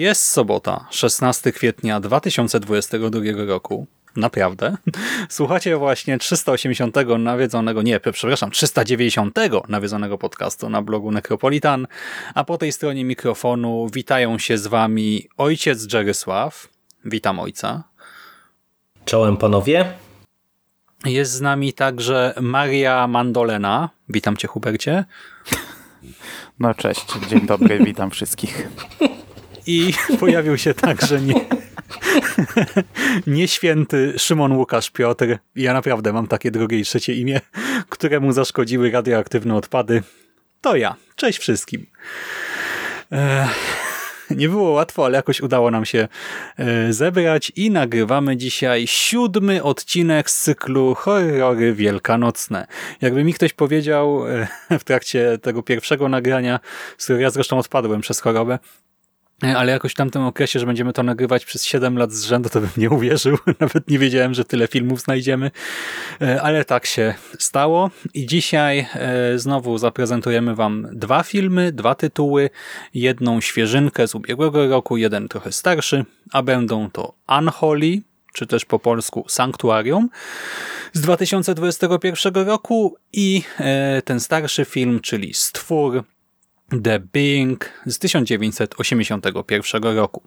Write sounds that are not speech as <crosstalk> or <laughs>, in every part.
Jest sobota, 16 kwietnia 2022 roku. Naprawdę. <laughs> Słuchacie właśnie 380 nawiedzonego, nie, przepraszam, 390 nawiedzonego podcastu na blogu Necropolitan, a po tej stronie mikrofonu witają się z wami ojciec Jerysław. Witam ojca. Czołem panowie. Jest z nami także Maria Mandolena. Witam cię Hubercie. No cześć, dzień dobry, witam wszystkich. <laughs> I <laughs> pojawił się także nie, <laughs> nieświęty Szymon Łukasz Piotr. Ja naprawdę mam takie drugie i trzecie imię, któremu zaszkodziły radioaktywne odpady. To ja. Cześć wszystkim. nie było łatwo, ale jakoś udało nam się e, zebrać i nagrywamy dzisiaj siódmy odcinek z cyklu Horrory Wielkanocne. Jakby mi ktoś powiedział e, w trakcie tego pierwszego nagrania, z którego ja zresztą odpadłem przez chorobę, ale jakoś w tamtym okresie, że będziemy to nagrywać przez 7 lat z rzędu, to bym nie uwierzył. <laughs> Nawet nie wiedziałem, że tyle filmów znajdziemy. E, ale tak się stało. I dzisiaj e, znowu zaprezentujemy Wam dwa filmy, dwa tytuły. Jedną świeżynkę z ubiegłego roku, jeden trochę starszy, a będą to Unholy, czy też po polsku Sanktuarium z 2021 roku i ten starszy film, czyli Stwór The Being z 1981 roku.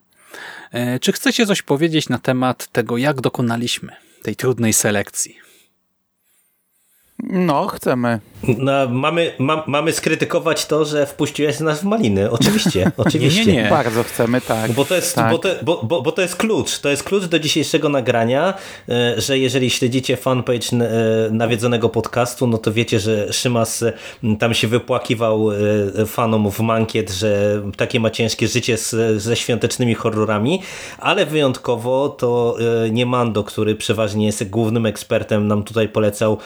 E, czy chcecie coś powiedzieć na temat tego, jak dokonaliśmy tej trudnej selekcji? No, chcemy. No, mamy, ma, mamy skrytykować to, że wpuściłeś nas w maliny. Oczywiście, oczywiście. <laughs> nie, nie, nie. Bardzo chcemy, tak. Bo to, jest, tak. Bo, to, bo, bo, bo to jest klucz. To jest klucz do dzisiejszego nagrania, e, że jeżeli śledzicie fanpage e, nawiedzonego podcastu, no to wiecie, że Szymas tam się wypłakiwał e, fanom w mankiet, że takie ma ciężkie życie z, ze świątecznymi horrorami, ale wyjątkowo to nie Mando, który przeważnie jest głównym ekspertem, nam tutaj polecał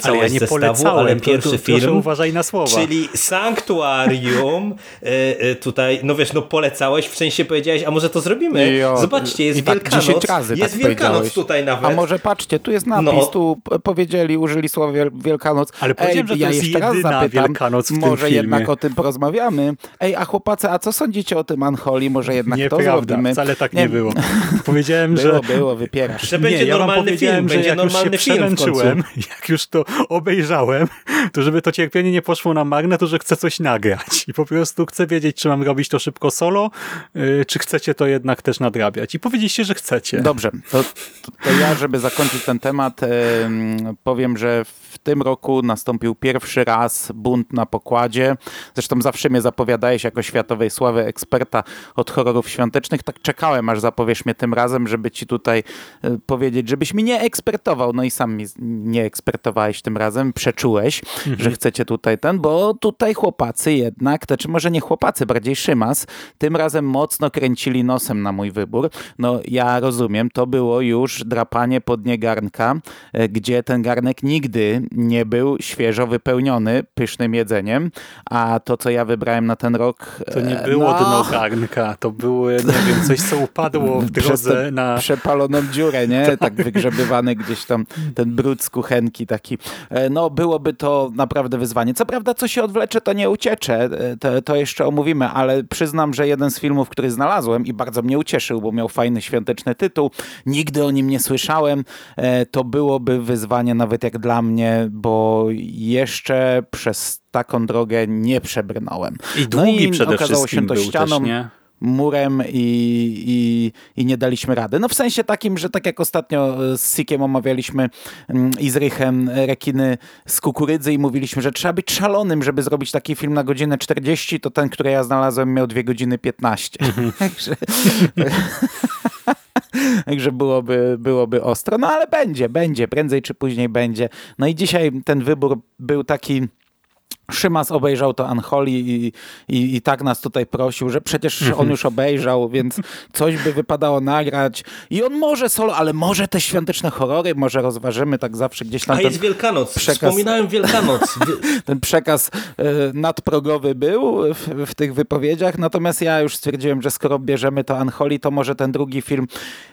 całe ale ja nie zestawu, ale pierwszy to, film. uważaj na słowa. Czyli Sanktuarium. <laughs> E, e, tutaj, no wiesz, no polecałeś, w sensie powiedziałeś, a może to zrobimy? Jo, Zobaczcie, jest tak Wielkanoc. 10 razy jest tak Wielkanoc tutaj nawet. A może patrzcie, tu jest napis, No. tu powiedzieli, użyli słowa Wielkanoc. Ale powiedziałem, że to ja jest jeszcze raz zapytam, Wielkanoc w tym może filmie. jednak o tym porozmawiamy. Ej, a chłopacy, a co sądzicie o tym Anholi? Może jednak to Nieprawda, zrobimy? wcale tak nie, było. <laughs> Powiedziałem, Było, że... było, wypierasz. Że będzie nie, normalny film, że będzie normalny film w końcu. <laughs> jak już to obejrzałem, to żeby to cierpienie nie poszło na marne, to że chcę coś nagrać. I po prostu chcę wiedzieć, czy mam robić to szybko solo, yy, czy chcecie to jednak też nadrabiać. I powiedzieliście, że chcecie. Dobrze, to, to, ja, żeby zakończyć ten temat, em, powiem, że w tym roku nastąpił pierwszy raz bunt na pokładzie. Zresztą zawsze mnie zapowiadałeś jako światowej sławy eksperta od horrorów świątecznych. Tak czekałem, aż zapowiesz mnie tym razem, żeby ci tutaj e, powiedzieć, żebyś mi nie ekspertował. No i sam mi nie ekspertowałeś tym razem, przeczułeś, że chcecie tutaj ten, bo tutaj chłopacy jednak, to czy może nie chłopacy, bardziej Szymas, tym razem mocno kręcili nosem na mój wybór. No ja rozumiem, to było już drapanie po dnie garnka, e, gdzie ten garnek nigdy nie był świeżo wypełniony pysznym jedzeniem, a to, co ja wybrałem na ten rok... To nie e, było no, dno garnka, to było, nie wiem, coś, co upadło w <laughs> drodze na... przepaloną dziurę, nie? <laughs> Tak wygrzebywany gdzieś tam ten brud z kuchenki taki. E, No byłoby to naprawdę wyzwanie. Co prawda co się odwlecze, to nie uciecze. E, To, to jeszcze omówimy, ale przyznam, że jeden z filmów, który znalazłem i bardzo mnie ucieszył, bo miał fajny świąteczny tytuł, nigdy o nim nie słyszałem, to byłoby wyzwanie nawet jak dla mnie, bo jeszcze przez taką drogę nie przebrnąłem. I długi przede okazało się to ścianą. też, nie? murem i, i, i nie daliśmy rady. No w sensie takim, że tak jak ostatnio z Sikiem omawialiśmy mm, i z Rychem rekiny z kukurydzy i mówiliśmy, że trzeba być szalonym, żeby zrobić taki film na godzinę 40, to ten, który ja znalazłem miał 2 godziny 15. <laughs> Także... <laughs> <laughs> Także byłoby, byłoby ostro. No ale będzie, będzie, prędzej czy później będzie. No i dzisiaj ten wybór był taki Szymas obejrzał to Anholi i, i, i, tak nas tutaj prosił, że przecież on mhm. już obejrzał, więc coś by wypadało nagrać. I on może solo, ale może te świąteczne horrory, może rozważymy tak zawsze gdzieś tam. A jest Wielkanoc, przekaz, wspominałem Wielkanoc. <laughs> ten przekaz e, nadprogowy był w, w, tych wypowiedziach, natomiast ja już stwierdziłem, że skoro bierzemy to Anholi, to może ten drugi film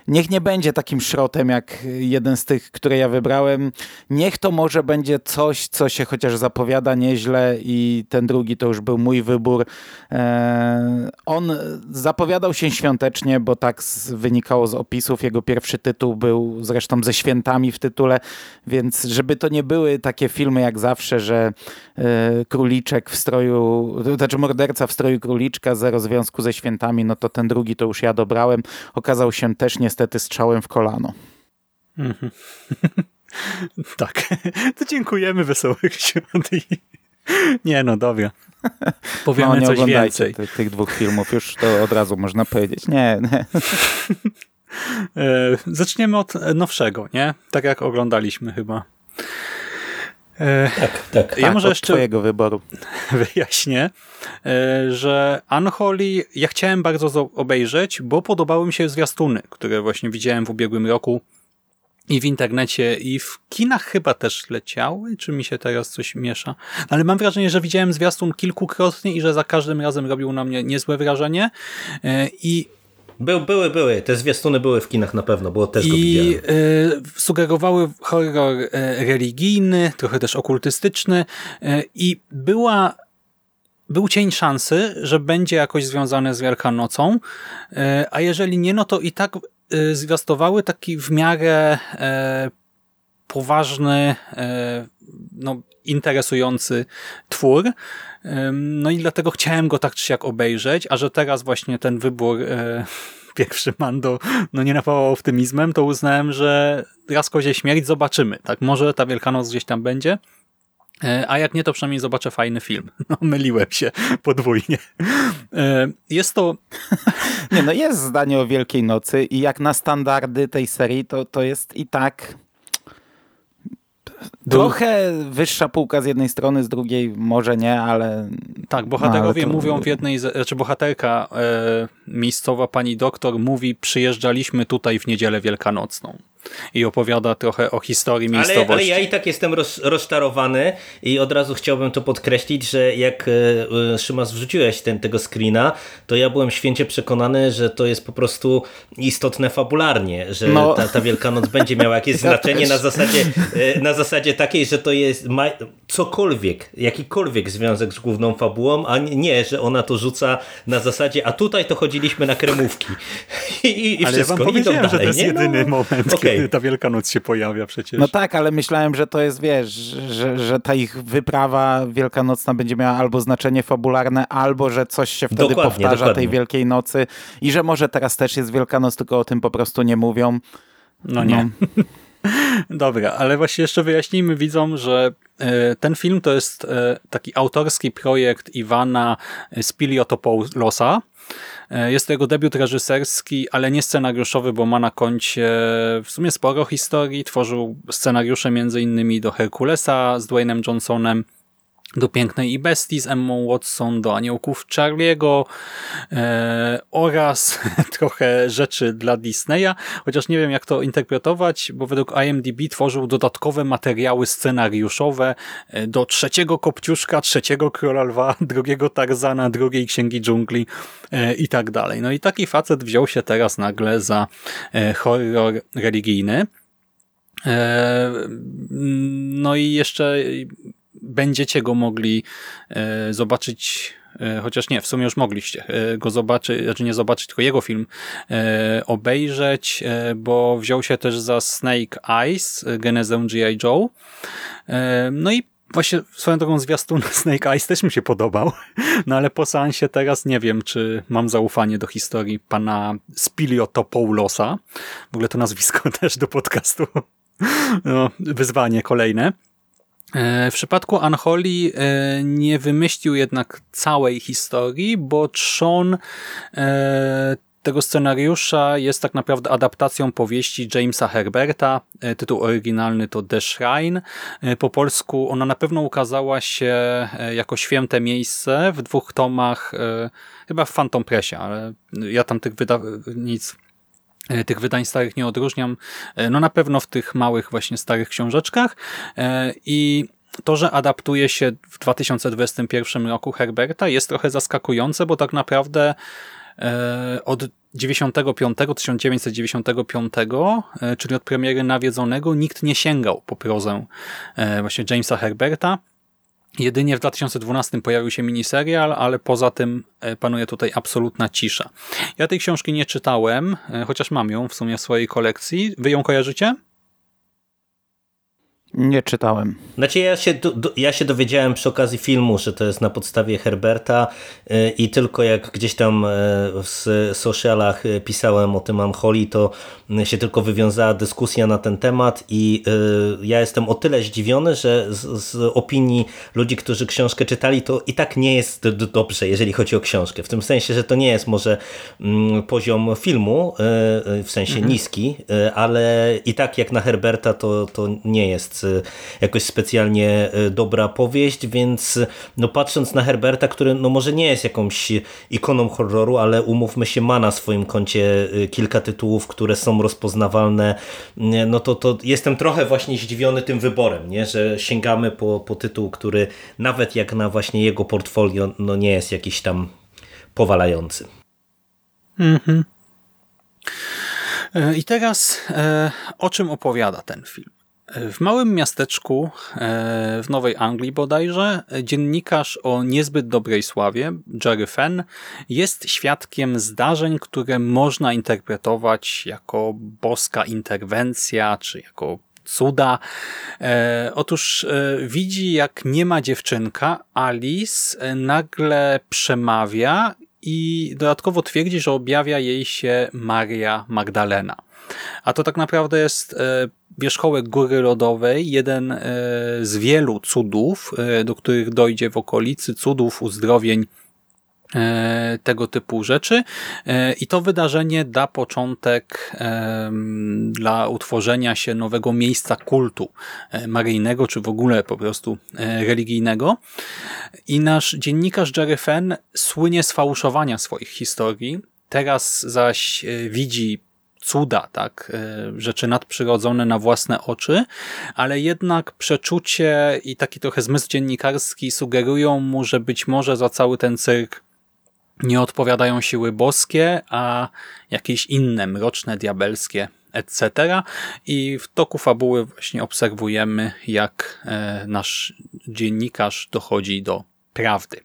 niech nie będzie takim szrotem jak jeden z tych, które ja wybrałem. Niech to może będzie coś, co się chociaż zapowiada nieźle, i ten drugi to już był mój wybór. E, on zapowiadał się świątecznie, bo tak wynikało z opisów. Jego pierwszy tytuł był zresztą ze świętami w tytule, więc żeby to nie były takie filmy jak zawsze, że e, króliczek w stroju, znaczy morderca w stroju króliczka, zero związku ze świętami, no to ten drugi to już ja dobrałem. Okazał się też niestety strzałem w kolano. Mhm. <laughs> tak, to dziękujemy Wesołych Świąt <laughs> nie no, dobra. <laughs> Powiemy no, coś więcej. Ty, tych dwóch filmów, już to od razu można powiedzieć. Nie, nie. <laughs> E, zaczniemy od nowszego, nie? Tak jak oglądaliśmy chyba. E, tak, tak. Ja tak, może jeszcze twojego wyboru. Wyjaśnię, e, że Unholy ja chciałem bardzo obejrzeć, bo podobały mi się zwiastuny, które właśnie widziałem w ubiegłym roku i w internecie, i w kinach chyba też leciały, czy mi się teraz coś miesza. Ale mam wrażenie, że widziałem zwiastun kilkukrotnie i że za każdym razem robił na mnie niezłe wrażenie. E, I był, były, były. Te zwiastuny były w kinach na pewno, bo też go I y, sugerowały horror y, religijny, trochę też okultystyczny y, i była był cień szansy, że będzie jakoś związane z Wielkanocą, a jeżeli nie, no to i tak zwiastowały taki w miarę e, poważny, e, no, interesujący twór. No i dlatego chciałem go tak czy siak obejrzeć, a że teraz właśnie ten wybór e, <laughs> pierwszy Mando no nie napawał optymizmem, to uznałem, że raz kozie śmierć zobaczymy. Tak, może ta Wielkanoc gdzieś tam będzie. E, a jak nie, to przynajmniej zobaczę fajny film. <laughs> No, myliłem się podwójnie. E, jest to... <laughs> Nie, no jest zdanie o Wielkiej Nocy i jak na standardy tej serii, to, to jest i tak Trochę wyższa półka z jednej strony, z drugiej może nie, ale... Tak, bohaterowie no, to... mówią w jednej, znaczy bohaterka e, miejscowa pani doktor mówi przyjeżdżaliśmy tutaj w niedzielę wielkanocną i opowiada trochę o historii miejscowości. Ale, ale ja i tak jestem roz, rozczarowany i od razu chciałbym to podkreślić, że jak e, e, Szymas wrzuciłeś ten, tego screena, to ja byłem święcie przekonany, że to jest po prostu istotne fabularnie, że no. ta, ta Wielkanoc będzie miała jakieś <laughs> znaczenie na zasadzie, e, na zasadzie takiej, że to jest ma, cokolwiek, jakikolwiek związek z główną fabułą, a nie, że ona to rzuca na zasadzie, a tutaj to chodziliśmy na kremówki. <laughs> I, i Ale wszystko. ja wam powiedziałem, że to jest nie? jedyny no. moment, okay okay. ta Wielkanoc się pojawia przecież. No tak, ale myślałem, że to jest, wiesz, że, że ta ich wyprawa wielkanocna będzie miała albo znaczenie fabularne, albo że coś się wtedy dokładnie, powtarza dokładnie. tej Wielkiej Nocy i że może teraz też jest Wielkanoc, tylko o tym po prostu nie mówią. No nie. No. <laughs> Dobra, ale właśnie jeszcze wyjaśnijmy widzom, że e, ten film to jest e, taki autorski projekt Iwana Spiliotopoulosa, jest to jego debiut reżyserski, ale nie scenariuszowy, bo ma na koncie w sumie sporo historii. Tworzył scenariusze innymi do Herkulesa z Dwaynem Johnsonem, do Pięknej i Bestii z Emmą Watson, do Aniołków Charlie'ego e, oraz <laughs> trochę rzeczy dla Disneya, chociaż nie wiem jak to interpretować, bo według IMDb tworzył dodatkowe materiały scenariuszowe e, do trzeciego Kopciuszka, trzeciego Króla Lwa, <laughs> drugiego Tarzana, drugiej Księgi Dżungli e, i tak dalej. No i taki facet wziął się teraz nagle za e, horror religijny. E, no i jeszcze będziecie go mogli e, zobaczyć e, chociaż nie, w sumie już mogliście e, go zobaczyć, znaczy nie zobaczyć, tylko jego film obejrzeć, bo wziął się też za Snake Eyes, genezę G.I. Joe. No i Właśnie swoją drogą zwiastun <laughs> Snake Eyes też mi się podobał, <laughs> no ale po seansie teraz nie wiem, czy mam zaufanie do historii pana Spiliotopoulosa. W ogóle to nazwisko <laughs> też do podcastu. No, wyzwanie kolejne. E, w przypadku Unholy e, nie wymyślił jednak całej historii, bo trzon e, tego scenariusza jest tak naprawdę adaptacją powieści Jamesa Herberta. Tytuł oryginalny to The Shrine. Po polsku ona na pewno ukazała się jako święte miejsce w dwóch tomach, chyba w Phantom Pressie, ale ja tam tych wydawnictw tych wydań starych nie odróżniam. No na pewno w tych małych właśnie starych książeczkach i to, że adaptuje się w 2021 roku Herberta jest trochę zaskakujące, bo tak naprawdę e, od 95, 1995, e, czyli od premiery Nawiedzonego, nikt nie sięgał po prozę e, właśnie Jamesa Herberta. Jedynie w 2012 pojawił się miniserial, ale poza tym panuje tutaj absolutna cisza. Ja tej książki nie czytałem, chociaż mam ją w sumie w swojej kolekcji. Wy ją kojarzycie? Nie czytałem. Znaczy ja się, ja się dowiedziałem przy okazji filmu, że to jest na podstawie Herberta yy, i tylko jak gdzieś tam yy, w socialach yy, pisałem o tym Unholy, to się tylko wywiązała dyskusja na ten temat i ja jestem o tyle zdziwiony, że z, z, opinii ludzi, którzy książkę czytali, to i tak nie jest dobrze, jeżeli chodzi o książkę. W tym sensie, że to nie jest może mm, poziom filmu, w sensie mhm. niski, ale i tak jak na Herberta to, to nie jest Y, jakoś specjalnie y, dobra powieść, więc no patrząc na Herberta, który no może nie jest jakąś ikoną horroru, ale umówmy się, ma na swoim koncie y, kilka tytułów, które są rozpoznawalne, no to, to jestem trochę właśnie zdziwiony tym wyborem, nie? że sięgamy po, po tytuł, który nawet jak na właśnie jego portfolio, no nie jest jakiś tam powalający. Mhm. E, I teraz e, o czym opowiada ten film? W małym miasteczku e, w Nowej Anglii bodajże dziennikarz o niezbyt dobrej sławie, Jerry Fenn, jest świadkiem zdarzeń, które można interpretować jako boska interwencja, czy jako cuda. E, otóż e, widzi, jak nie ma dziewczynka, Alice nagle przemawia i dodatkowo twierdzi, że objawia jej się Maria Magdalena. A to tak naprawdę jest wierzchołek góry lodowej, jeden e, z wielu cudów, e, do których dojdzie w okolicy, cudów, uzdrowień, e, tego typu rzeczy i to wydarzenie da początek dla utworzenia się nowego miejsca kultu maryjnego, czy w ogóle po prostu religijnego. I nasz dziennikarz Jerry Fenn słynie z fałszowania swoich historii, teraz zaś widzi cuda, tak, e, rzeczy nadprzyrodzone na własne oczy, ale jednak przeczucie i taki trochę zmysł dziennikarski sugerują mu, że być może za cały ten cyrk nie odpowiadają siły boskie, a jakieś inne, mroczne, diabelskie, etc. I w toku fabuły właśnie obserwujemy, jak e, nasz dziennikarz dochodzi do prawdy.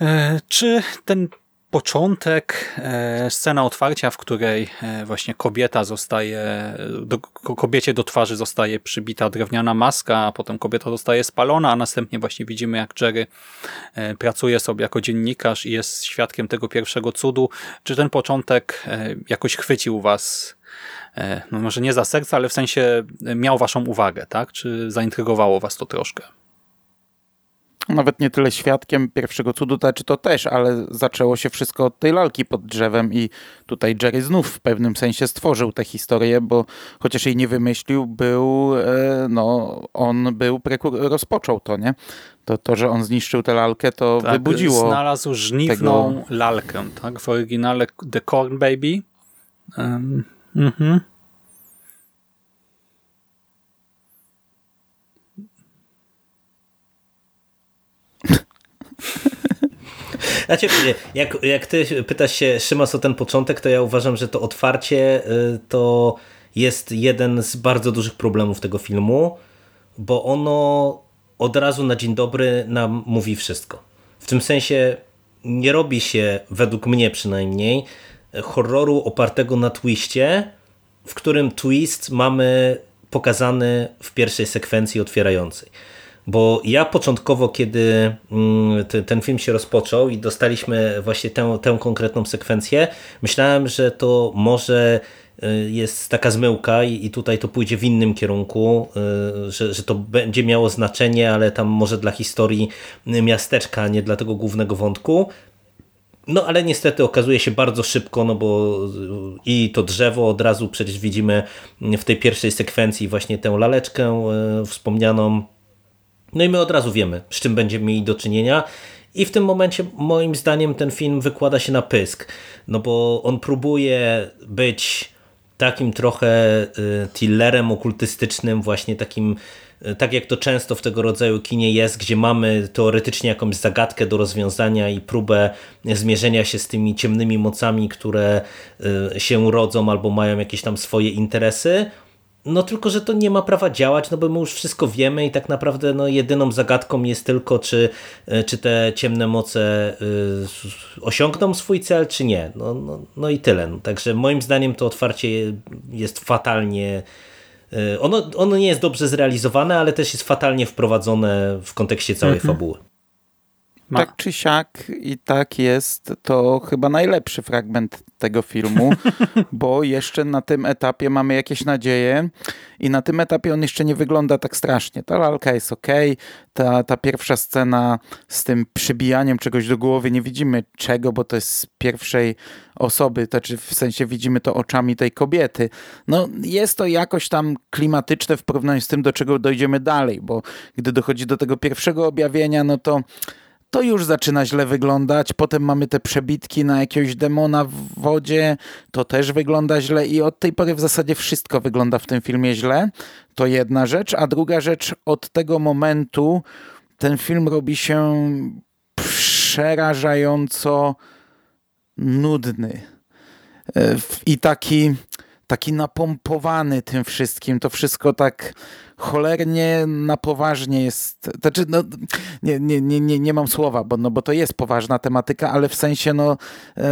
E, czy ten początek, e, scena otwarcia, w której e, właśnie kobieta zostaje, do, kobiecie do twarzy zostaje przybita drewniana maska, a potem kobieta zostaje spalona, a następnie właśnie widzimy, jak Jerry e, pracuje sobie jako dziennikarz i jest świadkiem tego pierwszego cudu. Czy ten początek jakoś chwycił was no może nie za serce, ale w sensie miał waszą uwagę, tak? Czy zaintrygowało was to troszkę? Nawet nie tyle świadkiem pierwszego cudu, czy to też, ale zaczęło się wszystko od tej lalki pod drzewem i tutaj Jerry znów w pewnym sensie stworzył tę historię, bo chociaż jej nie wymyślił, był, e, no, on był, rozpoczął to, nie? To, to, że on zniszczył tę lalkę, to tak, wybudziło. Znalazł żniwną tego... lalkę, tak? W oryginale The Corn Baby. Um, mhm. <laughs> Znaczy, jak, jak ty pytasz się, Szymas, o ten początek, to ja uważam, że to otwarcie y, to jest jeden z bardzo dużych problemów tego filmu, bo ono od razu na dzień dobry nam mówi wszystko. W tym sensie nie robi się, według mnie przynajmniej, horroru opartego na twiście, w którym twist mamy pokazany w pierwszej sekwencji otwierającej. Bo ja początkowo, kiedy mm, ten film się rozpoczął i dostaliśmy właśnie tę, tę konkretną sekwencję, myślałem, że to może y, jest taka zmyłka i tutaj to pójdzie w innym kierunku, y, że, że to będzie miało znaczenie, ale tam może dla historii miasteczka, nie dla tego głównego wątku. No ale niestety okazuje się bardzo szybko, no bo i to drzewo od razu przecież widzimy w tej pierwszej sekwencji właśnie tę laleczkę e, wspomnianą. No i my od razu wiemy, z czym będziemy mieli do czynienia. I w tym momencie moim zdaniem ten film wykłada się na pysk, no bo on próbuje być takim trochę e, tillerem okultystycznym, właśnie takim E, tak jak to często w tego rodzaju kinie jest, gdzie mamy teoretycznie jakąś zagadkę do rozwiązania i próbę zmierzenia się z tymi ciemnymi mocami, które e, się rodzą albo mają jakieś tam swoje interesy, no tylko, że to nie ma prawa działać, no bo my już wszystko wiemy i tak naprawdę no, jedyną zagadką jest tylko, czy, e, czy te ciemne moce y, osiągną swój cel, czy nie. No, no, no i tyle. No, także moim zdaniem to otwarcie jest fatalnie E, ono, ono nie jest dobrze zrealizowane, ale też jest fatalnie wprowadzone w kontekście całej mhm. fabuły. Ma. Tak czy siak i tak jest to chyba najlepszy fragment tego filmu, <laughs> bo jeszcze na tym etapie mamy jakieś nadzieje i na tym etapie on jeszcze nie wygląda tak strasznie. Ta lalka jest ok, ta, ta pierwsza scena z tym przybijaniem czegoś do głowy, nie widzimy czego, bo to jest z pierwszej osoby, to znaczy w sensie widzimy to oczami tej kobiety. No jest to jakoś tam klimatyczne w porównaniu z tym, do czego dojdziemy dalej, bo gdy dochodzi do tego pierwszego objawienia, no to to już zaczyna źle wyglądać. Potem mamy te przebitki na jakiegoś demona w wodzie, to też wygląda źle i od tej pory w zasadzie wszystko wygląda w tym filmie źle. To jedna rzecz, a druga rzecz, od tego momentu ten film robi się przerażająco nudny e, i taki, taki napompowany tym wszystkim. To wszystko tak cholernie na poważnie jest, znaczy no, nie, nie, nie, nie, nie mam słowa, bo, no, bo to jest poważna tematyka, ale w sensie no e,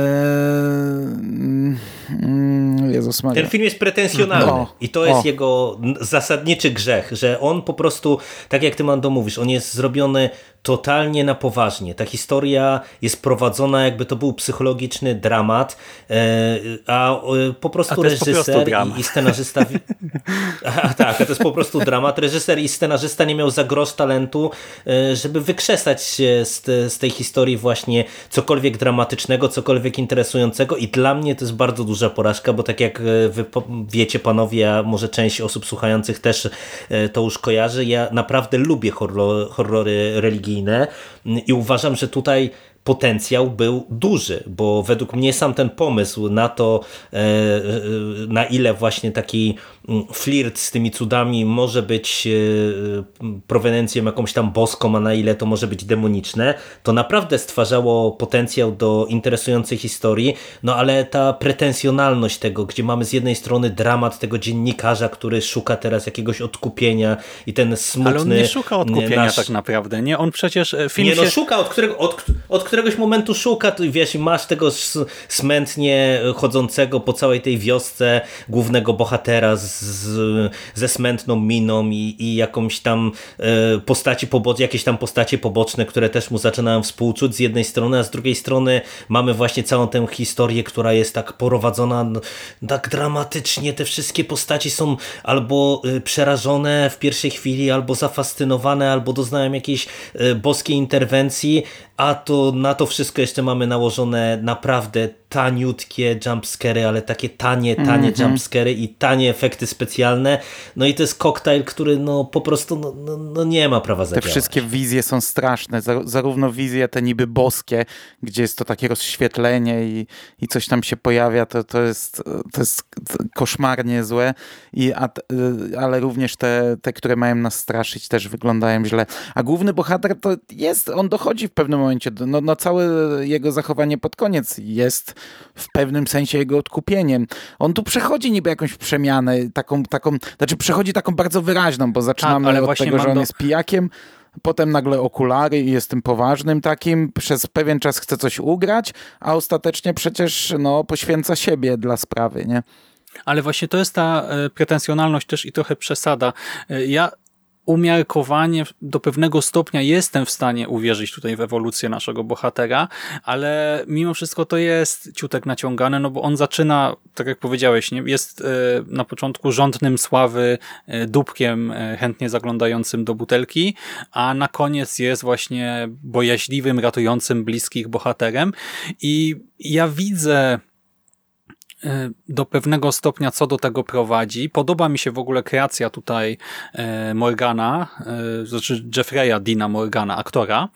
mm, Jezus Maria. Ten film jest pretensjonalny no, i to jest o. jego zasadniczy grzech, że on po prostu, tak jak ty Mando mówisz, on jest zrobiony totalnie na poważnie. Ta historia jest prowadzona jakby to był psychologiczny dramat, e, a po prostu reżyser po prostu i, i scenarzysta... <laughs> a, tak, to jest po prostu dramat. Reżyser i scenarzysta nie miał za grosz talentu, e, żeby wykrzesać się z, z tej historii właśnie cokolwiek dramatycznego, cokolwiek interesującego. I dla mnie to jest bardzo duża porażka, bo tak jak e, wy wiecie panowie, a może część osób słuchających też to już kojarzy, ja naprawdę lubię horror, horrory religijne i uważam, że tutaj potencjał był duży, bo według mnie sam ten pomysł na to, e, e, na ile właśnie taki flirt z tymi cudami może być e, prowenencją jakąś tam boską, a na ile to może być demoniczne, to naprawdę stwarzało potencjał do interesującej historii, no ale ta pretensjonalność tego, gdzie mamy z jednej strony dramat tego dziennikarza, który szuka teraz jakiegoś odkupienia i ten smutny... Ale on nie szuka odkupienia nasz... tak naprawdę, nie? On przecież film Nie, no szuka, od którego, od, od któregoś momentu szuka, tu wiesz, masz tego smętnie chodzącego po całej tej wiosce głównego bohatera z, ze smętną miną i, i jakąś tam e, postaci poboczne, jakieś tam postacie poboczne, które też mu zaczynają współczuć z jednej strony, a z drugiej strony mamy właśnie całą tę historię, która jest tak prowadzona tak dramatycznie, te wszystkie postaci są albo e, przerażone w pierwszej chwili, albo zafascynowane, albo doznają jakiejś e, boskiej interwencji, a to na to wszystko jeszcze mamy nałożone naprawdę taniutkie jumpscary, ale takie tanie, tanie mm -hmm. jumpscary i tanie efekty specjalne. No i to jest koktajl, który no po prostu no, no, no nie ma prawa zadziałać. Te wszystkie wizje są straszne, zarówno wizje te niby boskie, gdzie jest to takie rozświetlenie i, i coś tam się pojawia, to, to, jest, to jest koszmarnie złe, I, a, ale również te, te, które mają nas straszyć też wyglądają źle. A główny bohater to jest, on dochodzi w pewnym momencie, no, no całe jego zachowanie pod koniec jest w pewnym sensie jego odkupieniem. On tu przechodzi niby jakąś przemianę, taką, taką znaczy przechodzi taką bardzo wyraźną, bo zaczynamy tak, od tego, że on do... jest pijakiem, potem nagle okulary i jest tym poważnym takim, przez pewien czas chce coś ugrać, a ostatecznie przecież no, poświęca siebie dla sprawy, nie? Ale właśnie to jest ta e, pretensjonalność też i trochę przesada. E, ja umiarkowanie do pewnego stopnia jestem w stanie uwierzyć tutaj w ewolucję naszego bohatera, ale mimo wszystko to jest ciutek naciągane, no bo on zaczyna, tak jak powiedziałeś, nie? jest e, na początku rządnym sławy e, dupkiem e, chętnie zaglądającym do butelki, a na koniec jest właśnie bojaźliwym, ratującym bliskich bohaterem i ja widzę do pewnego stopnia co do tego prowadzi. Podoba mi się w ogóle kreacja tutaj e, Morgana, e, znaczy Jeffreya Dina Morgana, aktora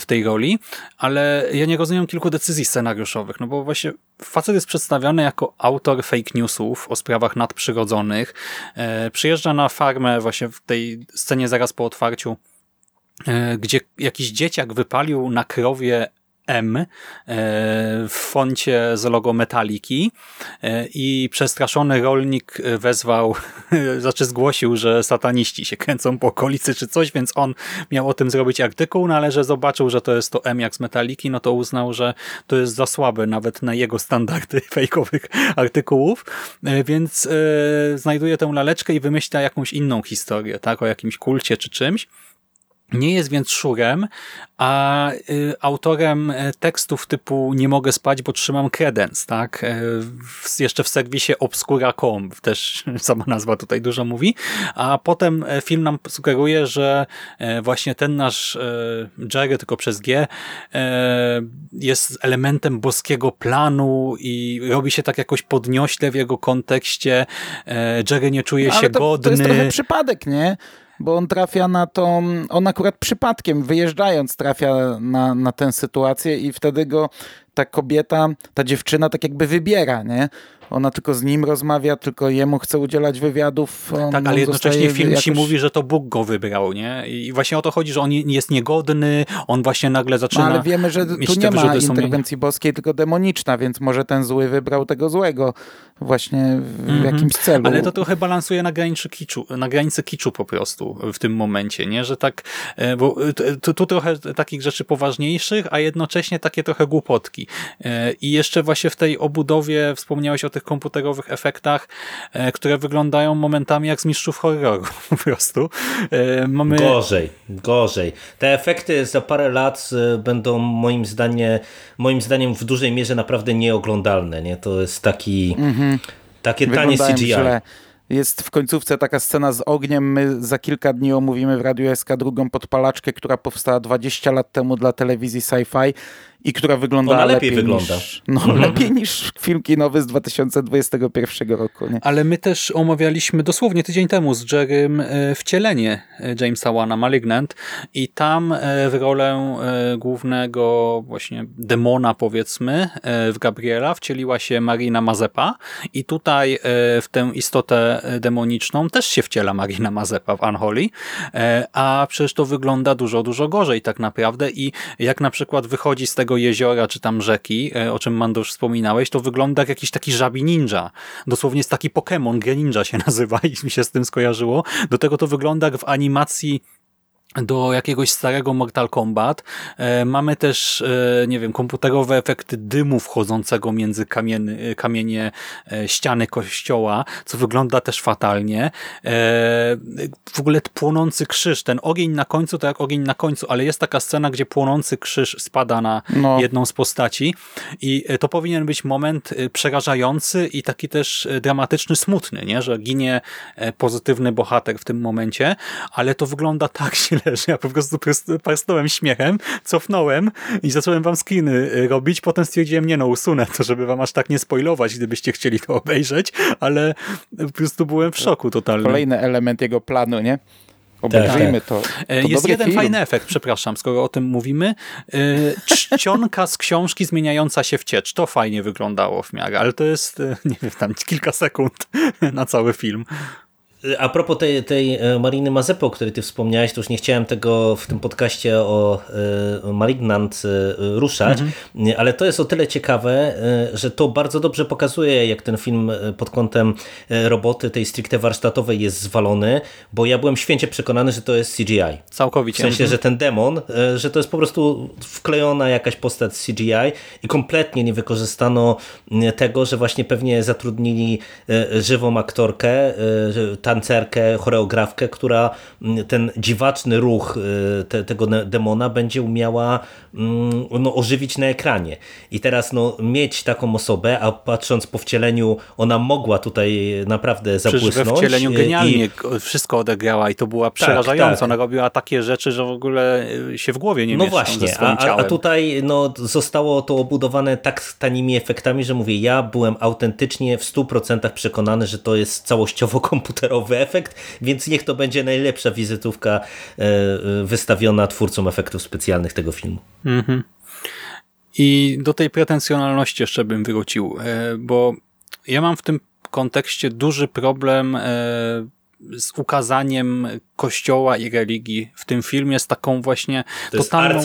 w tej roli, ale ja nie rozumiem kilku decyzji scenariuszowych, no bo właśnie facet jest przedstawiony jako autor fake newsów o sprawach nadprzyrodzonych. Przyjeżdża na farmę właśnie w tej scenie zaraz po otwarciu gdzie jakiś dzieciak wypalił na krowie M e, w foncie z logo Metaliki e, i przestraszony rolnik wezwał, <laughs> znaczy zgłosił, że sataniści się kręcą po okolicy czy coś, więc on miał o tym zrobić artykuł, no ale że zobaczył, że to jest to M jak z Metaliki, no to uznał, że to jest za słabe nawet na jego standardy <laughs> fejkowych artykułów, e, więc znajduje tę laleczkę i wymyśla jakąś inną historię, tak, o jakimś kulcie czy czymś. Nie jest więc szurem, a y, autorem e, tekstów typu nie mogę spać, bo trzymam kredens, tak? E, jeszcze w serwisie Obscura.com, też <laughs> sama nazwa tutaj dużo mówi, a potem e, film nam sugeruje, że właśnie ten nasz Jerry, tylko przez G, jest elementem boskiego planu i robi się tak jakoś podniośle w jego kontekście. Jerry nie czuje no, się to, godny. To jest trochę przypadek, nie? Bo on trafia na tą, on akurat przypadkiem, wyjeżdżając, trafia na, na tę sytuację i wtedy go ta kobieta, ta dziewczyna tak jakby wybiera, nie? Ona tylko z nim rozmawia, tylko jemu chce udzielać wywiadów. tak, ale jednocześnie film jakoś... ci mówi, że to Bóg go wybrał, nie? I właśnie o to chodzi, że on jest niegodny, on właśnie nagle zaczyna No ale wiemy, że tu nie ma interwencji boskiej, tylko demoniczna, więc może ten zły wybrał tego złego właśnie w mm -hmm. jakimś celu. Ale to trochę balansuje na granicy kiczu, na granicy kiczu po prostu w tym momencie, nie? Że tak, e, bo tu, tu trochę takich rzeczy poważniejszych, a jednocześnie takie trochę głupotki. E, I jeszcze właśnie w tej obudowie wspomniałeś o tych komputerowych efektach, e, które wyglądają momentami jak z mistrzów horroru <laughs> po prostu. Mamy... Gorzej, gorzej. Te efekty za parę lat będą moim zdaniem, moim zdaniem w dużej mierze naprawdę nieoglądalne. Nie? To jest taki... -hmm takie tanie CGI. Źle. Jest w końcówce taka scena z ogniem. My za kilka dni omówimy w Radiu SK drugą podpalaczkę, która powstała 20 lat temu dla telewizji sci-fi i która wygląda Ona lepiej, lepiej wygląda. Niż, no, mhm. lepiej niż film kinowy z 2021 roku. Nie? Ale my też omawialiśmy dosłownie tydzień temu z Jerrym e, wcielenie e, Jamesa Wana, Malignant i tam e, w rolę głównego właśnie demona powiedzmy w Gabriela wcieliła się Marina Mazepa i tutaj w tę istotę demoniczną też się wciela Marina Mazepa w Unholy, a przecież to wygląda dużo, dużo gorzej tak naprawdę i jak na przykład wychodzi z tego jeziora czy tam rzeki, e, o czym Mando już wspominałeś, to wygląda jak jakiś taki żabi ninja. Dosłownie jest taki Pokémon, Greninja się <laughs> nazywa i mi się z tym skojarzyło. Do tego to wygląda jak w animacji do jakiegoś starego Mortal Kombat. E, mamy też, e, nie wiem, komputerowe efekty dymu wchodzącego między kamieny, e, kamienie ściany kościoła, co wygląda też fatalnie. W ogóle płonący krzyż, ten ogień na końcu to jak ogień na końcu, ale jest taka scena, gdzie płonący krzyż spada na no. jedną z postaci i to powinien być moment przerażający i taki też dramatyczny, smutny, nie? że ginie pozytywny bohater w tym momencie, ale to wygląda tak <laughs> źle, że ja po prostu parsnąłem śmiechem, cofnąłem i zacząłem wam screeny y, robić, potem stwierdziłem, nie no, usunę to, żeby wam aż tak nie spoilować, gdybyście chcieli to obejrzeć, ale po prostu byłem w szoku totalnym. Kolejny element jego planu, nie? Obejrzyjmy tak, tak. to. E, to Jest jeden film. fajny efekt, przepraszam, skoro o tym mówimy. E, czcionka z książki zmieniająca się w ciecz. To fajnie wyglądało w miarę, ale to jest, e, nie wiem, tam kilka sekund na cały film. A propos tej, tej e, Mariny Mazepo, o której ty wspomniałeś, to już nie chciałem tego w tym podcaście o e, Malignant e, ruszać, mhm. ale to jest o tyle ciekawe, że to bardzo dobrze pokazuje, jak ten film pod kątem roboty tej stricte warsztatowej jest zwalony, bo ja byłem święcie przekonany, że to jest CGI. Całkowicie. W sensie, mhm. że ten demon, że to jest po prostu wklejona jakaś postać CGI i kompletnie nie wykorzystano tego, że właśnie pewnie zatrudnili żywą aktorkę, ta tancerkę, choreografkę, która ten dziwaczny ruch te, tego demona będzie umiała no, ożywić na ekranie. I teraz no, mieć taką osobę, a patrząc po wcieleniu, ona mogła tutaj naprawdę zabłysnąć. Przecież we wcieleniu genialnie i... wszystko odegrała i to była przerażająca. Tak, tak. Ona robiła takie rzeczy, że w ogóle się w głowie nie No właśnie, a, a, tutaj no, zostało to obudowane tak tanimi efektami, że mówię, ja byłem autentycznie w 100% przekonany, że to jest całościowo <laughs> komputerowy efekt, więc niech to będzie najlepsza wizytówka e, e, wystawiona twórcom efektów specjalnych tego filmu. Mhm. I do tej pretensjonalności jeszcze bym wrócił, e, bo ja mam w tym kontekście duży problem z ukazaniem kościoła i religii w tym filmie z taką właśnie to totalną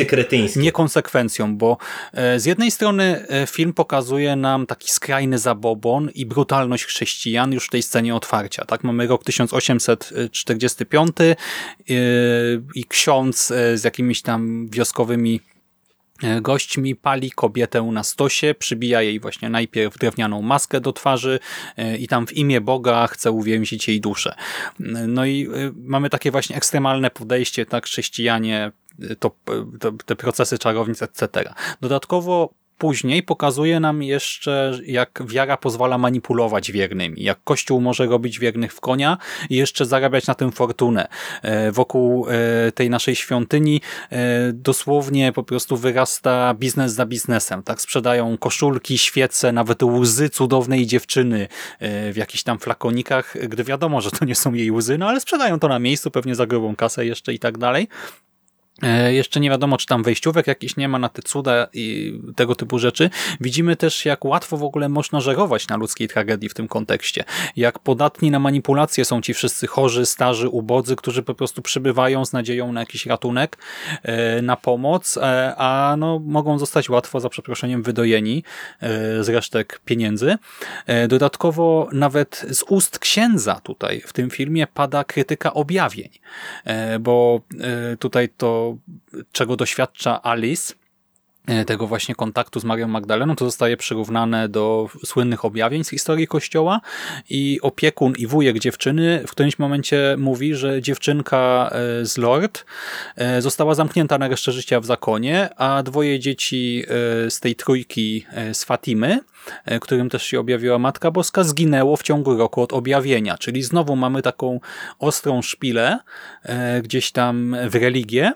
niekonsekwencją, bo e, z jednej strony e, film pokazuje nam taki skrajny zabobon i brutalność chrześcijan już w tej scenie otwarcia. Tak, Mamy rok 1845 e, i ksiądz z jakimiś tam wioskowymi gośćmi pali kobietę na stosie, przybija jej właśnie najpierw drewnianą maskę do twarzy e, i tam w imię Boga chce uwięzić jej duszę. No i e, mamy takie właśnie ekstremalne podejście, tak, chrześcijanie to, to, te procesy czarownic, etc. Dodatkowo później pokazuje nam jeszcze, jak wiara pozwala manipulować wiernymi, jak Kościół może robić wiernych w konia i jeszcze zarabiać na tym fortunę. E, wokół e, tej naszej świątyni e, dosłownie po prostu wyrasta biznes za biznesem. Tak sprzedają koszulki, świece, nawet łzy cudownej dziewczyny w jakichś tam flakonikach, gdy wiadomo, że to nie są jej łzy, no ale sprzedają to na miejscu, pewnie za grubą kasę jeszcze i tak dalej. E, jeszcze nie wiadomo, czy tam wejściówek jakiś nie ma na te cuda i tego typu rzeczy. Widzimy też, jak łatwo w ogóle można żerować na ludzkiej tragedii w tym kontekście. Jak podatni na manipulacje są ci wszyscy chorzy, starzy, ubodzy, którzy po prostu przybywają z nadzieją na jakiś ratunek, e, na pomoc, e, a no, mogą zostać łatwo, za przeproszeniem, wydojeni z resztek pieniędzy. Dodatkowo nawet z ust księdza tutaj w tym filmie pada krytyka objawień, bo tutaj to czego doświadcza Alice, e, tego właśnie kontaktu z Marią Magdaleną, to zostaje przyrównane do słynnych objawień z historii Kościoła. I opiekun i wujek dziewczyny w którymś momencie mówi, że dziewczynka e, z Lord e, została zamknięta na resztę życia w zakonie, a dwoje dzieci z tej trójki z Fatimy, którym też się objawiła Matka Boska, zginęło w ciągu roku od objawienia, czyli znowu mamy taką ostrą szpilę gdzieś tam w religię,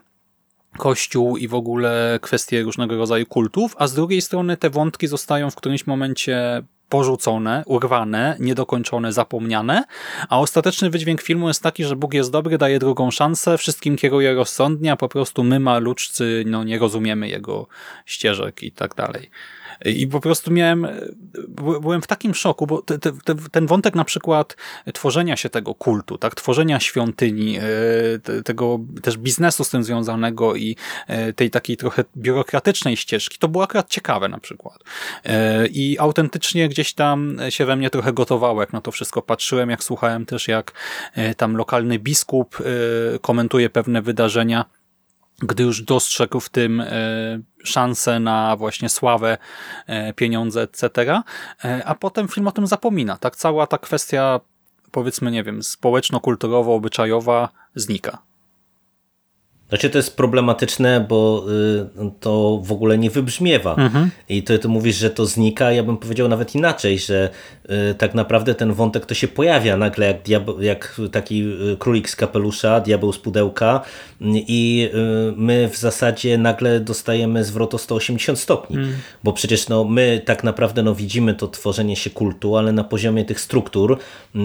kościół i w ogóle kwestie różnego rodzaju kultów, a z drugiej strony te wątki zostają w którymś momencie porzucone, urwane, niedokończone, zapomniane, a ostateczny wydźwięk filmu jest taki, że Bóg jest dobry, daje drugą szansę, wszystkim kieruje rozsądnie, a po prostu my maluczcy no, nie rozumiemy jego ścieżek i tak dalej. I po prostu miałem, byłem w takim szoku, bo te, te, ten wątek na przykład tworzenia się tego kultu, tak, tworzenia świątyni, e, tego też biznesu z tym związanego i e, tej takiej trochę biurokratycznej ścieżki, to było akurat ciekawe na przykład. E, I autentycznie gdzieś tam się we mnie trochę gotowało, jak na to wszystko patrzyłem, jak słuchałem też, jak tam lokalny biskup komentuje pewne wydarzenia gdy już dostrzegł w tym e, szansę na właśnie sławę, e, pieniądze, etc., e, a potem film o tym zapomina. Tak cała ta kwestia, powiedzmy, nie wiem, społeczno-kulturowo-obyczajowa znika. Znaczy to jest problematyczne, bo y, to w ogóle nie wybrzmiewa. Mhm. I ty, ty mówisz, że to znika. Ja bym powiedział nawet inaczej, że y, tak naprawdę ten wątek to się pojawia nagle jak, diabeł, jak taki y, królik z kapelusza, diabeł z pudełka i my w zasadzie nagle dostajemy zwrot o 180 stopni. Mhm. Bo przecież no, my tak naprawdę no, widzimy to tworzenie się kultu, ale na poziomie tych struktur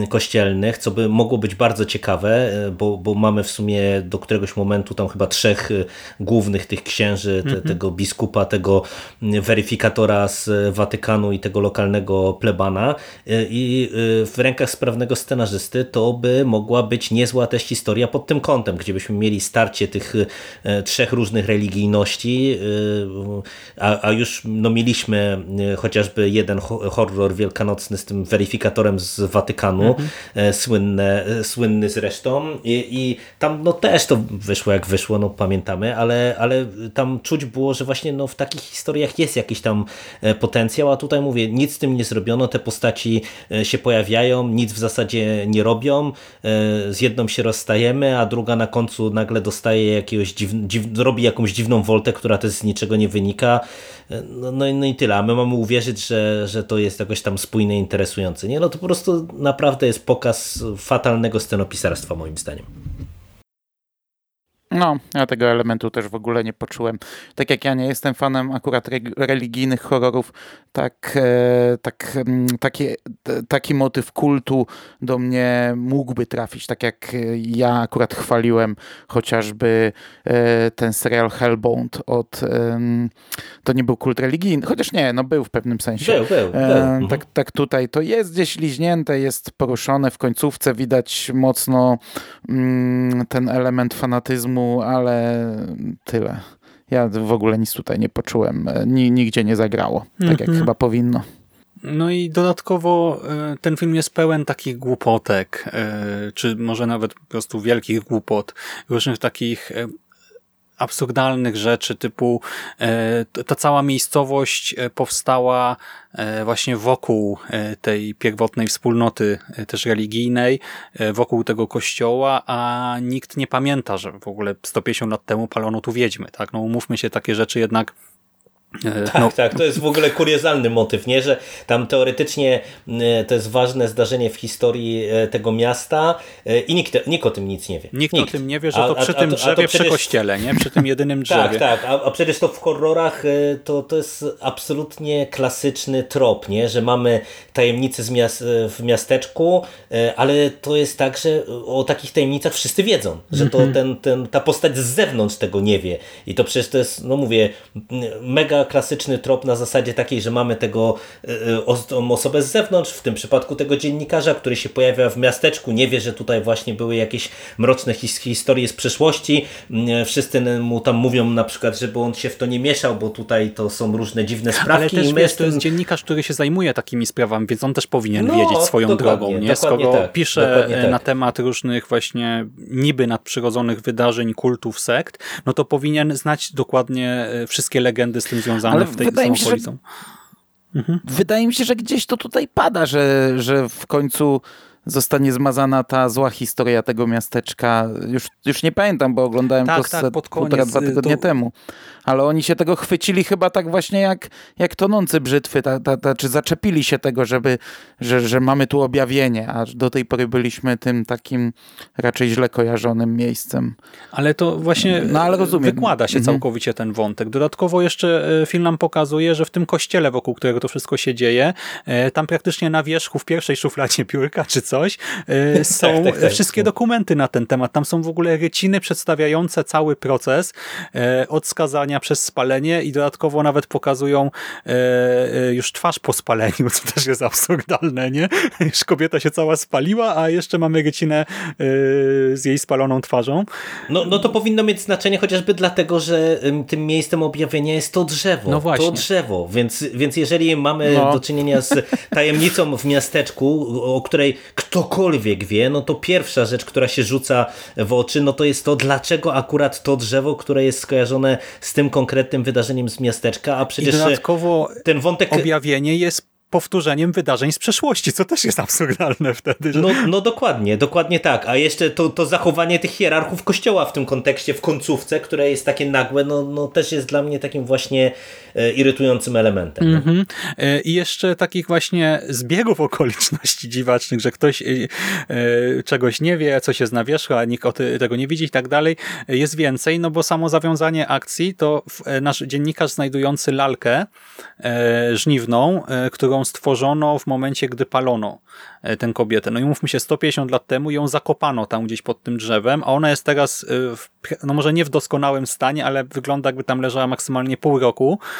kościelnych, co by mogło być bardzo ciekawe, bo, bo mamy w sumie do któregoś momentu tam chyba trzech y, głównych tych księży, te, mm -hmm. tego biskupa, tego weryfikatora z Watykanu i tego lokalnego plebana y, i y, w rękach sprawnego scenarzysty to by mogła być niezła też historia pod tym kątem, gdzie byśmy mieli starcie tych trzech różnych religijności, a, a już no, mieliśmy chociażby jeden horror wielkanocny z tym weryfikatorem z Watykanu, mm -hmm. słynne, słynny zresztą i, i tam no też to wyszło jak wyszło wyszło, no pamiętamy, ale, ale tam czuć było, że właśnie no, w takich historiach jest jakiś tam potencjał, a tutaj mówię, nic z tym nie zrobiono, te postaci się pojawiają, nic w zasadzie nie robią, z jedną się rozstajemy, a druga na końcu nagle dostaje jakiegoś dziw, dziw, robi jakąś dziwną woltę, która też z niczego nie wynika. No, no, no i tyle, a my mamy uwierzyć, że, że to jest jakoś tam spójne interesujące. Nie, no to po prostu naprawdę jest pokaz fatalnego scenopisarstwa moim zdaniem. No, ja tego elementu też w ogóle nie poczułem. Tak jak ja nie jestem fanem akurat religijnych horrorów, tak, e, tak, mm, taki, taki motyw kultu do mnie mógłby trafić. Tak jak ja akurat chwaliłem chociażby e, ten serial Hellbound od... To nie był kult religijny, chociaż nie, no był w pewnym sensie. Był, był, był. Mhm. Tak, tak tutaj to jest gdzieś liźnięte, jest poruszone w końcówce, widać mocno mm, ten element fanatyzmu ale tyle. Ja w ogóle nic tutaj nie poczułem. Nigdzie nie zagrało, tak jak mhm. chyba powinno. No i dodatkowo e, ten film jest pełen takich głupotek, e, czy może nawet po prostu wielkich głupot, różnych takich e, absurdalnych rzeczy, typu e, ta cała miejscowość e, powstała e, właśnie wokół tej pierwotnej wspólnoty też religijnej, wokół tego kościoła, a nikt nie pamięta, że w ogóle 150 lat temu palono tu wiedźmy. Tak? No umówmy się, takie rzeczy jednak tak, no. tak, to jest w ogóle kuriozalny motyw, nie? że tam teoretycznie e, to jest ważne zdarzenie w historii e, tego miasta i nikt, nikt o tym nic nie wie. Nikt, nikt. o tym nie wie, że to przy a, tym drzewie to przecież... przy kościele, nie? przy tym jedynym <laughs> tak, drzewie. tak, tak, a, a, przecież to w horrorach to, to jest absolutnie klasyczny trop, nie? że mamy tajemnice z miast, w miasteczku, ale to jest tak, że o takich tajemnicach wszyscy wiedzą, że to mhm. ten, ten, ta postać z zewnątrz tego nie wie i to przecież to jest, no mówię, mega klasyczny trop na zasadzie takiej, że mamy tego e, e, osobę z zewnątrz, w tym przypadku tego dziennikarza, który się pojawia w miasteczku, nie wie, że tutaj właśnie były jakieś mroczne historie z przeszłości. Mm, e, wszyscy mu tam mówią na przykład, żeby on się w to nie mieszał, bo tutaj to są różne dziwne sprawy. Ale też wiesz, to jest dziennikarz, który się zajmuje takimi sprawami, więc on też powinien no, wiedzieć swoją drogą, nie? Skoro tak, pisze tak. na temat różnych właśnie niby nadprzyrodzonych wydarzeń, kultów, sekt, no to powinien znać dokładnie wszystkie legendy z tym związane związane Ale w tej wydaje mi się, że, mhm. Wydaje mi się, że gdzieś to tutaj pada, że, że w końcu zostanie zmazana ta zła historia tego miasteczka. Już, już nie pamiętam, bo oglądałem tak, to tak, pod półtora, dwa tygodnie to... temu ale oni się tego chwycili chyba tak właśnie jak, jak tonący brzytwy, ta, ta, ta, czy zaczepili się tego, żeby, że, że mamy tu objawienie, a do tej pory byliśmy tym takim raczej źle kojarzonym miejscem. Ale to właśnie no, ale rozumiem. wykłada się mhm. całkowicie ten wątek. Dodatkowo jeszcze e, film nam pokazuje, że w tym kościele, wokół którego to wszystko się dzieje, tam praktycznie na wierzchu, w pierwszej szufladzie <laughs> piórka czy coś, e, <laughs> są tak, tak, tak. wszystkie dokumenty na ten temat. Tam są w ogóle ryciny przedstawiające cały proces od skazania przez spalenie i dodatkowo nawet pokazują e, e, już twarz po spaleniu, co też jest absurdalne, nie? Już kobieta się cała spaliła, a jeszcze mamy rycinę e, z jej spaloną twarzą. No, no to powinno mieć znaczenie chociażby dlatego, że tym miejscem objawienia jest to drzewo. No właśnie. To drzewo, więc, więc jeżeli mamy no. do czynienia z tajemnicą w miasteczku, o której ktokolwiek wie, no to pierwsza rzecz, która się rzuca w oczy, no to jest to, dlaczego akurat to drzewo, które jest skojarzone z tym konkretnym wydarzeniem z miasteczka, a przecież I dodatkowo ten wątek objawienie jest powtórzeniem wydarzeń z przeszłości, co też jest absurdalne wtedy. Że... No, no dokładnie, dokładnie tak. A jeszcze to, to zachowanie tych hierarchów kościoła w tym kontekście, w końcówce, które jest takie nagłe, no, no też jest dla mnie takim właśnie e, irytującym elementem. Mm -hmm. e, I jeszcze takich właśnie zbiegów okoliczności dziwacznych, że ktoś e, e czegoś nie wie, coś jest na wierzchu, a nikt tego nie widzi i tak dalej, jest więcej, no bo samo zawiązanie akcji to e, nasz dziennikarz znajdujący lalkę e, żniwną, którą stworzono w momencie, gdy palono e, tę kobietę. No i mówmy się, 150 lat temu ją zakopano tam gdzieś pod tym drzewem, a ona jest teraz, e, w, no może nie w doskonałym stanie, ale wygląda jakby tam leżała maksymalnie pół roku E,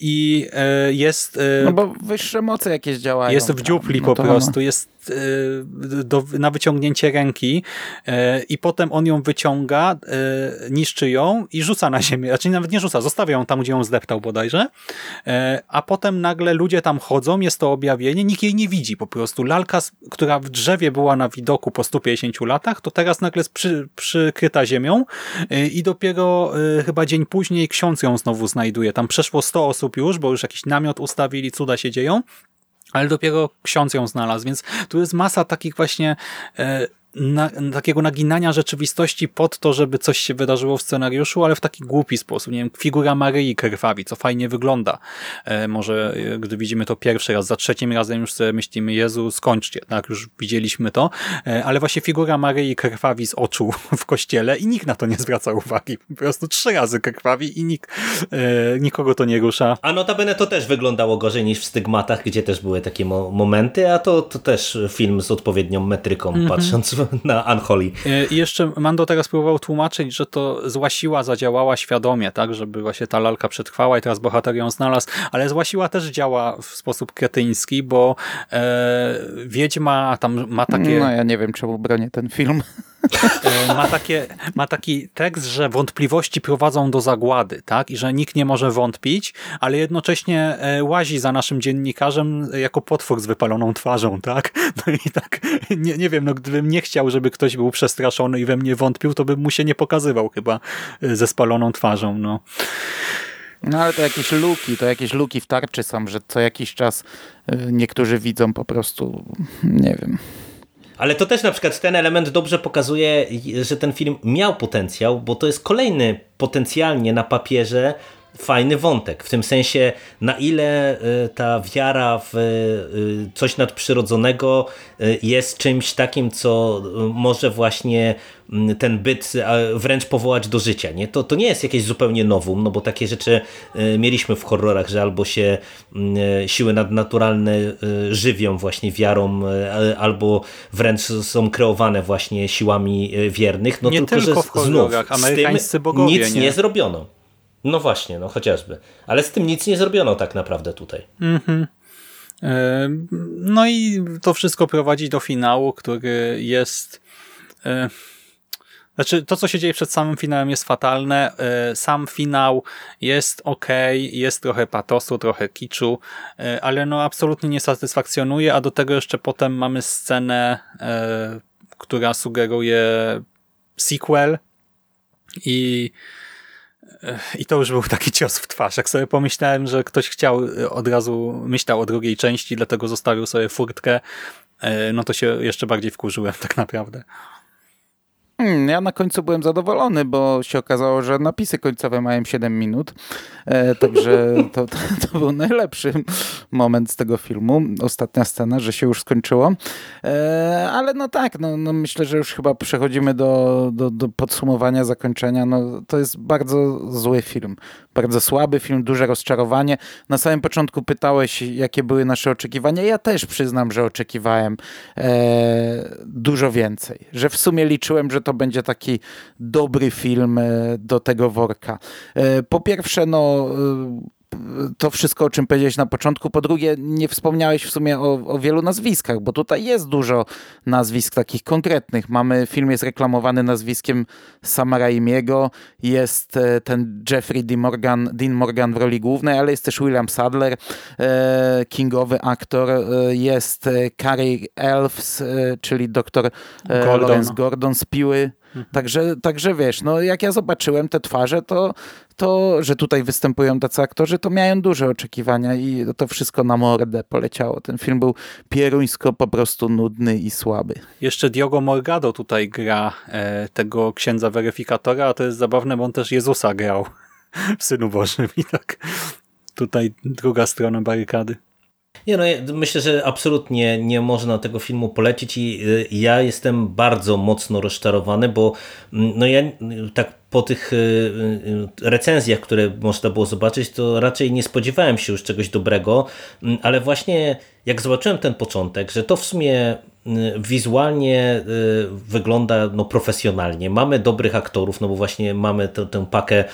I e, jest... No bo wyższe moce jakieś działają. Jest w dziupli no po prostu, jest do, na wyciągnięcie ręki i potem on ją wyciąga, niszczy ją i rzuca na ziemię. Znaczy nawet nie rzuca, zostawia ją tam, gdzie ją zdeptał bodajże. A potem nagle ludzie tam chodzą, jest to objawienie, nikt jej nie widzi po prostu. Lalka, która w drzewie była na widoku po 150 latach, to teraz nagle jest przy, przykryta ziemią i dopiero chyba dzień później ksiądz ją znowu znajduje. Tam przeszło 100 osób już, bo już jakiś namiot ustawili, cuda się dzieją, ale dopiero ksiądz ją znalazł, więc tu jest masa takich właśnie e, na, takiego naginania rzeczywistości pod to, żeby coś się wydarzyło w scenariuszu, ale w taki głupi sposób. Nie wiem, figura Maryi krwawi, co fajnie wygląda. E, może e, gdy widzimy to pierwszy raz, za trzecim razem już sobie myślimy, Jezu, skończcie, tak, już widzieliśmy to, e, ale właśnie figura Maryi krwawi z oczu <laughs> w kościele i nikt na to nie zwraca uwagi. Po prostu trzy razy krwawi i nikt, e, nikogo to nie rusza. A notabene to też wyglądało gorzej niż w Stygmatach, gdzie też były takie mo momenty, a to, to też film z odpowiednią metryką, mm -hmm. patrząc <laughs> na Unholy. E, I jeszcze Mando teraz próbował tłumaczyć, że to zła siła zadziałała świadomie, tak, żeby właśnie ta lalka przetrwała i teraz bohater ją znalazł, ale zła siła też działa w sposób kretyński, bo e, Wiedźma tam ma takie... No ja nie wiem, czemu bronię ten film. E, ma, takie, ma taki tekst, że wątpliwości prowadzą do zagłady, tak? I że nikt nie może wątpić, ale jednocześnie e, łazi za naszym dziennikarzem jako potwór z wypaloną twarzą, tak? <laughs> No i tak, nie, nie wiem, no gdybym nie chciał, żeby ktoś był przestraszony i we mnie wątpił, to bym mu się nie pokazywał chyba e, ze spaloną twarzą, no. No ale to jakieś luki, to jakieś luki w tarczy są, że co jakiś czas niektórzy widzą po prostu, nie wiem... Ale to też na przykład ten element dobrze pokazuje, że ten film miał potencjał, bo to jest kolejny potencjalnie na papierze fajny wątek. W tym sensie, na ile y, ta wiara w y, coś nadprzyrodzonego y, jest czymś takim, co może właśnie mm, ten byt wręcz powołać do życia. Nie? To, to nie jest jakieś zupełnie nowum, no bo takie rzeczy mieliśmy w horrorach, że albo się mm, siły nadnaturalne żywią właśnie wiarą, albo wręcz są kreowane właśnie siłami wiernych. No nie tylko, tylko że w horrorach, znów, amerykańscy bogowie. Nic nie, nie zrobiono. No właśnie, no chociażby. Ale z tym nic nie zrobiono tak naprawdę tutaj. Mhm. E, no i to wszystko prowadzi do finału, który jest... E, znaczy, to co się dzieje przed samym finałem jest fatalne. E, sam finał jest ok, jest trochę patosu, trochę kiczu, ale no absolutnie nie satysfakcjonuje, a do tego jeszcze potem mamy scenę, która sugeruje sequel i i to już był taki cios w twarz. Jak sobie pomyślałem, że ktoś chciał od razu, myślał o drugiej części, dlatego zostawił sobie furtkę, e, no to się jeszcze bardziej wkurzyłem tak naprawdę. Hmm, ja na końcu byłem zadowolony, bo się okazało, że napisy końcowe mają 7 minut, e, także <laughs> to, to, to, był najlepszy moment z tego filmu, ostatnia scena, że się już skończyło, e, ale no tak, no, no myślę, że już chyba przechodzimy do, do, do, podsumowania, zakończenia, no to jest bardzo zły film, bardzo słaby film, duże rozczarowanie. Na samym początku pytałeś, jakie były nasze oczekiwania, ja też przyznam, że oczekiwałem e, dużo więcej, że w sumie liczyłem, że to będzie taki dobry film e, do tego worka. E, po pierwsze, no e, to wszystko, o czym powiedziałeś na początku. Po drugie, nie wspomniałeś w sumie o, o, wielu nazwiskach, bo tutaj jest dużo nazwisk takich konkretnych. Mamy, film jest reklamowany nazwiskiem Samara Imiego, jest ten Jeffrey Dean Morgan, Dean Morgan w roli głównej, ale jest też William Sadler, kingowy aktor, jest Carrie Elves, czyli doktor Gordon. Lawrence Gordon z Piły. Także, także wiesz, no jak ja zobaczyłem te twarze, to, to, że tutaj występują tacy aktorzy, to miałem duże oczekiwania i to wszystko na mordę poleciało. Ten film był pieruńsko po prostu nudny i słaby. Jeszcze Diogo Morgado tutaj gra e, tego księdza weryfikatora, a to jest zabawne, bo on też Jezusa grał <laughs> w Synu Bożym i tak tutaj druga strona barykady. Nie, no, myślę, że absolutnie nie można tego filmu polecić i y, ja jestem bardzo mocno rozczarowany, bo mm, no ja tak po tych y, y, recenzjach, które można było zobaczyć, to raczej nie spodziewałem się już czegoś dobrego, mm, ale właśnie jak zobaczyłem ten początek, że to w sumie wizualnie wygląda no, profesjonalnie. Mamy dobrych aktorów, no bo właśnie mamy tę, tę pakę,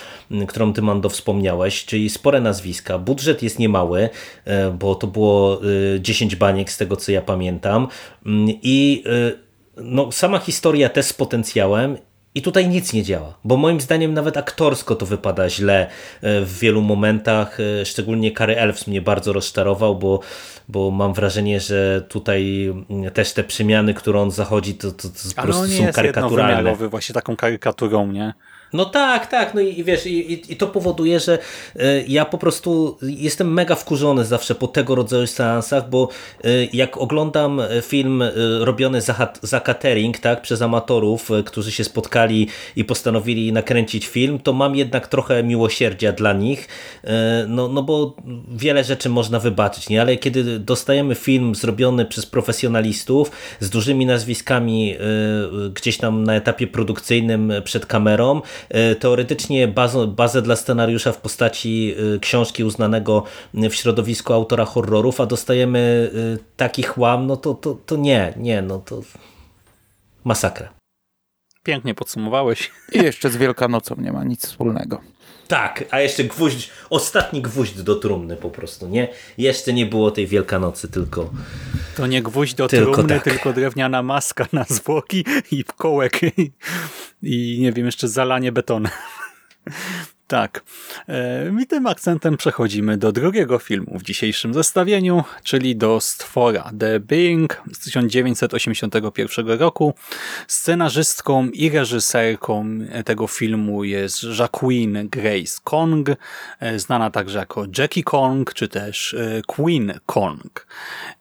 którą ty Mando wspomniałeś, czyli spore nazwiska. Budżet jest niemały, bo to było 10 baniek z tego co ja pamiętam i no, sama historia też z potencjałem i tutaj nic nie działa, bo moim zdaniem nawet aktorsko to wypada źle e, w wielu momentach. E, szczególnie Kary Elves mnie bardzo rozczarował, bo, bo mam wrażenie, że tutaj mm, też te przemiany, które on zachodzi, to, to, to po prostu są karykaturalne. właśnie taką karykaturą, nie? No tak, tak, no i, wiesz, i, i to powoduje, że y, ja po prostu jestem mega wkurzony zawsze po tego rodzaju seansach, bo y, jak oglądam film y, robiony za, za catering, tak, przez amatorów, którzy się spotkali i postanowili nakręcić film, to mam jednak trochę miłosierdzia dla nich, no, no bo wiele rzeczy można wybaczyć, nie? ale kiedy dostajemy film zrobiony przez profesjonalistów z dużymi nazwiskami gdzieś tam na etapie produkcyjnym przed kamerą, E, teoretycznie bazę, bazę dla scenariusza w postaci e, książki uznanego w środowisku autora horrorów, a dostajemy e, taki chłam, no to, to, to nie, nie, no to masakra. Pięknie podsumowałeś. I jeszcze z Wielkanocą nie ma nic wspólnego. Tak, a jeszcze gwóźdź, ostatni gwóźdź do trumny po prostu, nie? Jeszcze nie było tej Wielkanocy, tylko... To nie gwóźdź do tylko trumny, tak. tylko drewniana maska na zwłoki i kołek i, i nie wiem, jeszcze zalanie betonem. Tak. E, I tym akcentem przechodzimy do drugiego filmu w dzisiejszym zestawieniu, czyli do Stwora The Being z 1981 roku. Scenarzystką i reżyserką tego filmu jest Jacqueline Grace Kong, e, znana także jako Jackie Kong, czy też e, Queen Kong.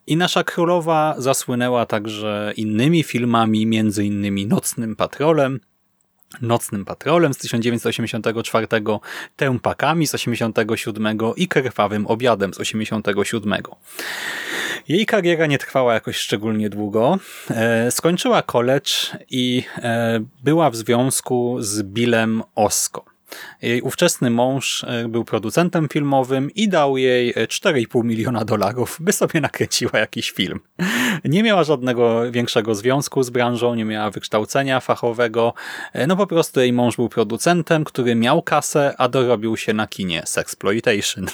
I nasza królowa zasłynęła także innymi filmami, między innymi Nocnym Patrolem, Nocnym Patrolem z 1984, Tępakami z 1987 i Krwawym Obiadem z 1987. Jej kariera nie trwała jakoś szczególnie długo. E, skończyła college i e, była w związku z Billem Osko. Jej ówczesny mąż e, był producentem filmowym i dał jej 4,5 miliona dolarów, by sobie nakręciła jakiś film. Nie miała żadnego większego związku z branżą, nie miała wykształcenia fachowego, e, no po prostu jej mąż był producentem, który miał kasę, a dorobił się na kinie Sexploitation.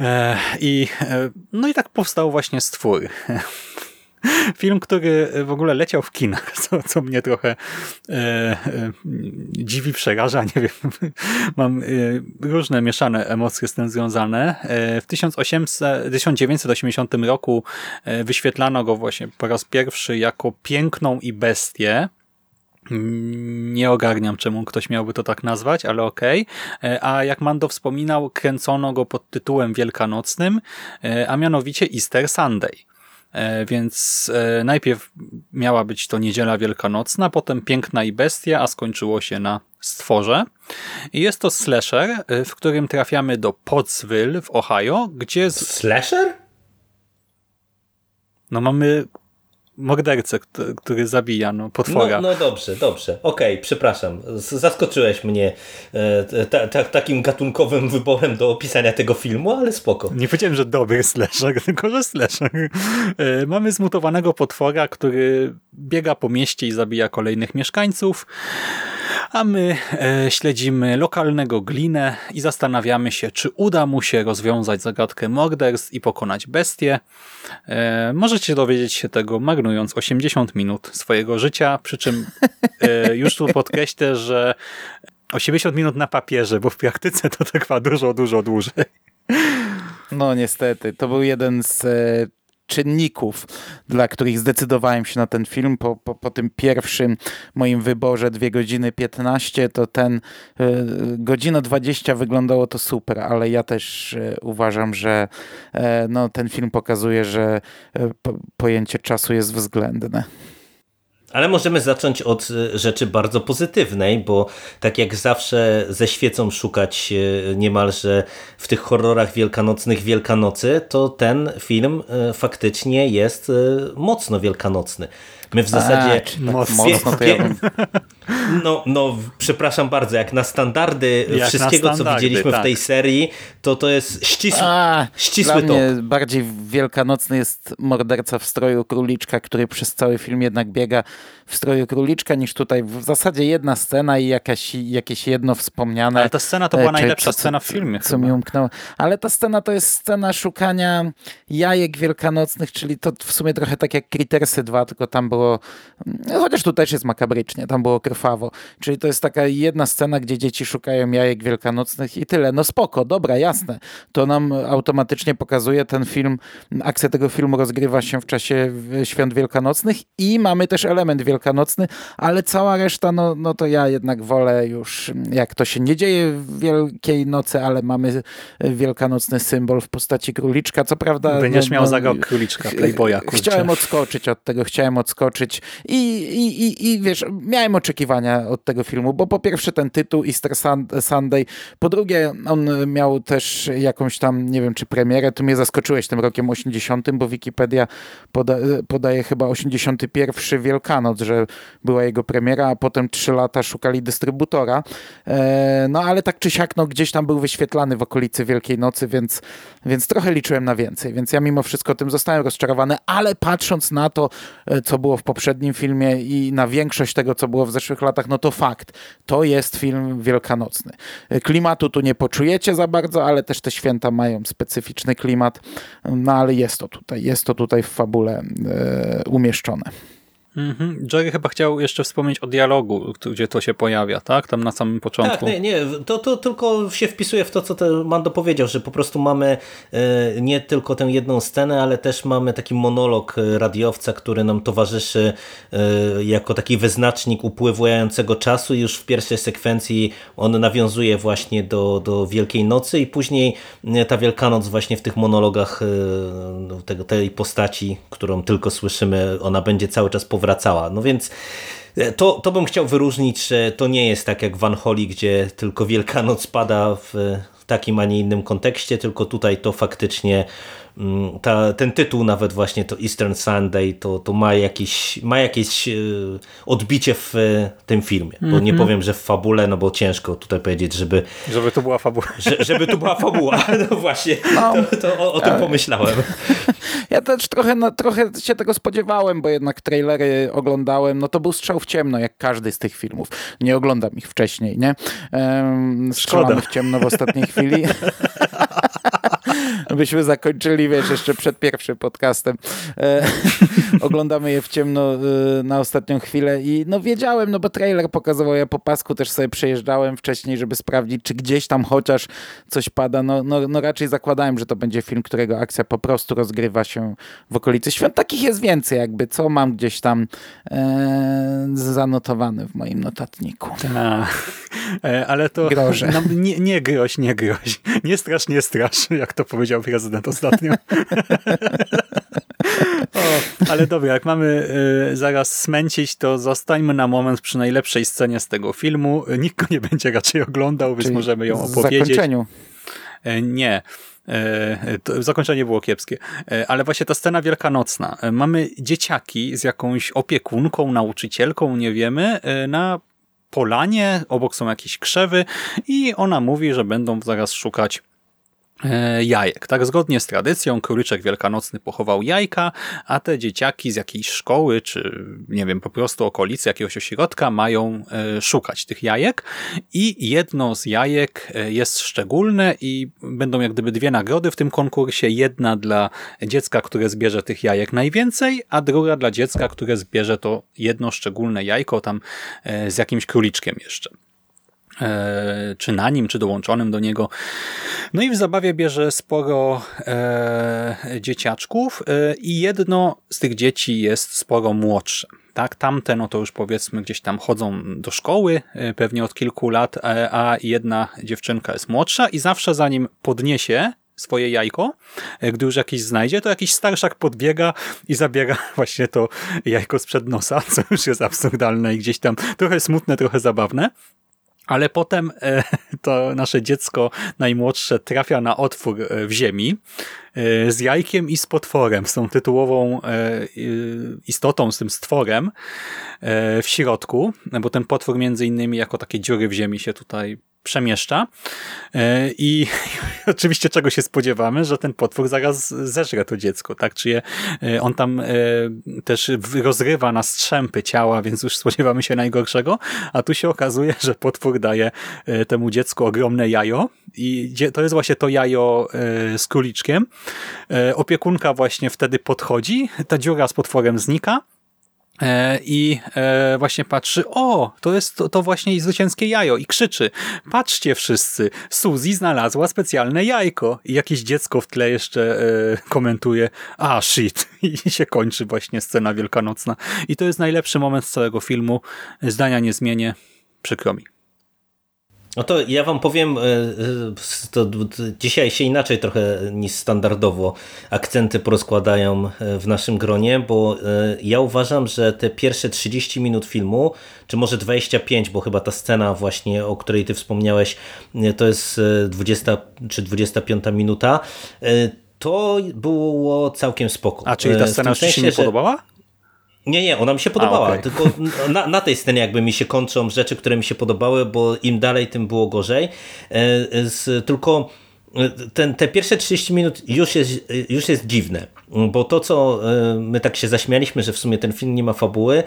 E, I, no i tak powstał właśnie stwór. <laughs> Film, który w ogóle leciał w kinach, <laughs> co, co mnie trochę e, e, dziwi, przeraża, nie wiem. <laughs> Mam e, różne mieszane emocje z tym związane. E, w 1800, 1980 roku e, wyświetlano go właśnie po raz pierwszy jako Piękną i Bestię. Nie ogarniam, czemu ktoś miałby to tak nazwać, ale okej. Okay. E, a jak Mando wspominał, kręcono go pod tytułem wielkanocnym, a mianowicie Easter Sunday. E, więc e, najpierw miała być to niedziela wielkanocna, potem Piękna i Bestia, a skończyło się na Stworze. I jest to slasher, e, w którym trafiamy do Pottsville w Ohio, gdzie... Z... Slasher? No mamy mordercę, który zabija no, potwora. No, no dobrze, dobrze. Okej, okay, przepraszam. Zaskoczyłeś mnie e, ta, ta, takim gatunkowym wyborem do opisania tego filmu, ale spoko. Nie powiedziałem, że dobry slasher, <laughs> tylko że slasher. E, mamy zmutowanego potwora, który biega po mieście i zabija kolejnych mieszkańców a my e, śledzimy lokalnego glinę i zastanawiamy się, czy uda mu się rozwiązać zagadkę morderstw i pokonać bestię. E, możecie dowiedzieć się tego marnując 80 minut swojego życia, przy czym e, już tu podkreślę, że 80 minut na papierze, bo w praktyce to trwa dużo, dużo dłużej. No niestety, to był jeden z e, czynników, dla których zdecydowałem się na ten film. Po, po, po tym pierwszym moim wyborze 2 godziny 15, to ten y, godzina 20 wyglądało to super, ale ja też y, uważam, że y, no, ten film pokazuje, że po, pojęcie czasu jest względne. Ale możemy zacząć od e, rzeczy bardzo pozytywnej, bo tak jak zawsze ze świecą szukać e, niemalże w tych horrorach wielkanocnych Wielkanocy, to ten film e, faktycznie jest mocno wielkanocny. My w zasadzie... A, mocno, to ja bym... <laughs> No, no, przepraszam bardzo, jak na standardy Jak wszystkiego, na standardy, co widzieliśmy tak. w tej serii, to to jest ścisły, A, ścisły dla top. mnie bardziej wielkanocny jest morderca w stroju króliczka, który przez cały film jednak biega w stroju króliczka, niż tutaj w zasadzie jedna scena i jakaś, jakieś jedno wspomniane. Ale ta scena to była e, najlepsza co- scena w filmie Co chyba. mi umknęło. Ale ta scena to jest scena szukania jajek wielkanocnych, czyli to w sumie trochę tak jak Crittersy 2, tylko tam było, no, chociaż tu też jest makabrycznie, tam było Czyli to jest taka jedna scena, gdzie dzieci szukają jajek wielkanocnych i tyle. No spoko, dobra, jasne. To nam automatycznie pokazuje ten film, akcja tego filmu rozgrywa się w czasie świąt wielkanocnych i mamy też element wielkanocny, ale cała reszta, no, no to ja jednak wolę już, jak to się nie dzieje w Wielkiej Nocy, ale mamy wielkanocny symbol w postaci króliczka, co prawda... Będziesz no, miał no, za rok króliczka, playboya, kurczę. Chciałem odskoczyć od tego, chciałem odskoczyć i, i, i, i wiesz, miałem oczekiwania od tego filmu, bo po pierwsze ten tytuł Easter Sun- Sunday, po drugie on miał też jakąś tam, nie wiem czy premierę, tu mnie zaskoczyłeś tym rokiem 80, bo Wikipedia poda podaje chyba 81 Wielkanoc, że była jego premiera, a potem 3 lata szukali dystrybutora, e, no ale tak czy siak, no gdzieś tam był wyświetlany w okolicy Wielkiej Nocy, więc, więc trochę liczyłem na więcej, więc ja mimo wszystko tym zostałem rozczarowany, ale patrząc na to, e, co było w poprzednim filmie i na większość tego, co było w latach, no to fakt, to jest film wielkanocny. Klimatu tu nie poczujecie za bardzo, ale też te święta mają specyficzny klimat, no ale jest to tutaj, jest to tutaj w fabule e, umieszczone. Mhm. Jerry chyba chciał jeszcze wspomnieć o dialogu, gdzie to się pojawia, tak? Tam na samym początku. Tak, nie, nie, to, to tylko się wpisuje w to, co te Mando powiedział, że po prostu mamy e, nie tylko tę jedną scenę, ale też mamy taki monolog e, radiowca, który nam towarzyszy e, jako taki wyznacznik upływającego czasu już w pierwszej sekwencji on nawiązuje właśnie do, do Wielkiej Nocy i później ta Wielkanoc właśnie w tych monologach no, tego, tej postaci, którą tylko słyszymy, ona będzie cały czas powracała. No więc E, to, to bym chciał wyróżnić, że to nie jest tak jak w Van Holi, gdzie tylko Wielkanoc pada w takim, a nie innym kontekście, tylko tutaj to faktycznie ta, ten tytuł nawet właśnie to Eastern Sunday to, to ma jakieś, ma jakieś e, odbicie w e, tym filmie, bo nie powiem, że w fabule, no bo ciężko tutaj powiedzieć, żeby, Żeby to była fabuła. <laughs> że, żeby tu była fabuła, <laughs> no właśnie, to, to o, o tym pomyślałem. <laughs> Ja też trochę, no, trochę się tego spodziewałem, bo jednak trailery oglądałem. No to był strzał w ciemno, jak każdy z tych filmów. Nie oglądam ich wcześniej, nie? Um, strzelamy w ciemno w ostatniej chwili. Byśmy zakończyli, wiesz, jeszcze przed pierwszym podcastem. E, <laughs> oglądamy je w ciemno e, na ostatnią chwilę i no wiedziałem, no bo trailer pokazywał, ja po pasku też sobie przejeżdżałem wcześniej, żeby sprawdzić, czy gdzieś tam chociaż coś pada. No, no, no raczej zakładałem, że to będzie film, którego akcja po prostu rozgrywa się w okolicy świąt. Takich jest więcej jakby, co mam gdzieś tam e, zanotowane w moim notatniku. A, e, ale to Groże. no, nie, nie groź, nie groź. Nie strasz, nie strasz, jak to powiedział prezydent ostatnio. o, ale dobra, jak mamy y, zaraz smęcić, to zostańmy na moment przy najlepszej scenie z tego filmu. Nikt go nie będzie raczej oglądał, więc Czyli możemy ją w opowiedzieć. zakończeniu. E, Nie. E, To zakończenie było kiepskie. E, Ale właśnie ta scena wielkanocna. Mamy dzieciaki z jakąś opiekunką, nauczycielką, nie wiemy, na polanie, obok są jakieś krzewy i ona mówi, że będą zaraz szukać jajek. Tak, zgodnie z tradycją króliczek wielkanocny pochował jajka, a te dzieciaki z jakiejś szkoły, czy nie wiem, po prostu okolicy jakiegoś ośrodka mają e, szukać tych jajek i jedno z jajek e, jest szczególne i będą jak gdyby dwie nagrody w tym konkursie. Jedna dla dziecka, które zbierze tych jajek najwięcej, a druga dla dziecka, które zbierze to jedno szczególne jajko tam e, z jakimś króliczkiem jeszcze e, czy na nim, czy dołączonym do niego. No i w zabawie bierze sporo e, dzieciaczków e, i jedno z tych dzieci jest sporo młodsze. Tak, tamte no to już powiedzmy gdzieś tam chodzą do szkoły, e, pewnie od kilku lat, e, a jedna dziewczynka jest młodsza i zawsze zanim podniesie swoje jajko, e, gdy już jakiś znajdzie, to jakiś starszak podbiega i zabiera <laughs> właśnie to jajko sprzed nosa, co już jest absurdalne i gdzieś tam trochę smutne, trochę zabawne. Ale potem e, <laughs> to nasze dziecko najmłodsze trafia na otwór e, w ziemi e, z jajkiem i z potworem, z tą tytułową istotą, z tym stworem w środku, bo ten potwór między innymi jako takie dziury w ziemi się tutaj przemieszcza. E, i <laughs> oczywiście czego się spodziewamy, że ten potwór zaraz zeżre to dziecko, tak? Czy je, e, on tam e, też rozrywa na strzępy ciała, więc już spodziewamy się najgorszego, a tu się okazuje, że potwór daje temu dziecku ogromne jajo. I to jest właśnie to jajo z króliczkiem. Opiekunka właśnie wtedy podchodzi, ta dziura z potworem znika, i e, właśnie patrzy, o, to jest to, to właśnie zwycięskie jajo i krzyczy, patrzcie wszyscy, Suzy znalazła specjalne jajko. I jakieś dziecko w tle jeszcze e, komentuje, a shit <laughs> i się kończy właśnie scena wielkanocna. I to jest najlepszy moment z całego filmu, zdania nie zmienię, przykro mi. No to ja wam powiem, e, e, to dzisiaj się inaczej trochę niż standardowo akcenty porozkładają e, w naszym gronie, bo ja uważam, że te pierwsze 30 minut filmu, czy może 25, bo chyba ta scena właśnie, o której ty wspomniałeś, to jest 20 czy 25 minuta, to było całkiem spoko. A czyli ta scena już ci się nie podobała? Nie, nie, ona mi się podobała, A, okay. tylko na, na, tej scenie jakby mi się kończą rzeczy, które mi się podobały, bo im dalej, tym było gorzej. E, z, tylko e, ten, te pierwsze 30 minut już jest, już jest dziwne, bo to, co e, my tak się zaśmialiśmy, że w sumie ten film nie ma fabuły,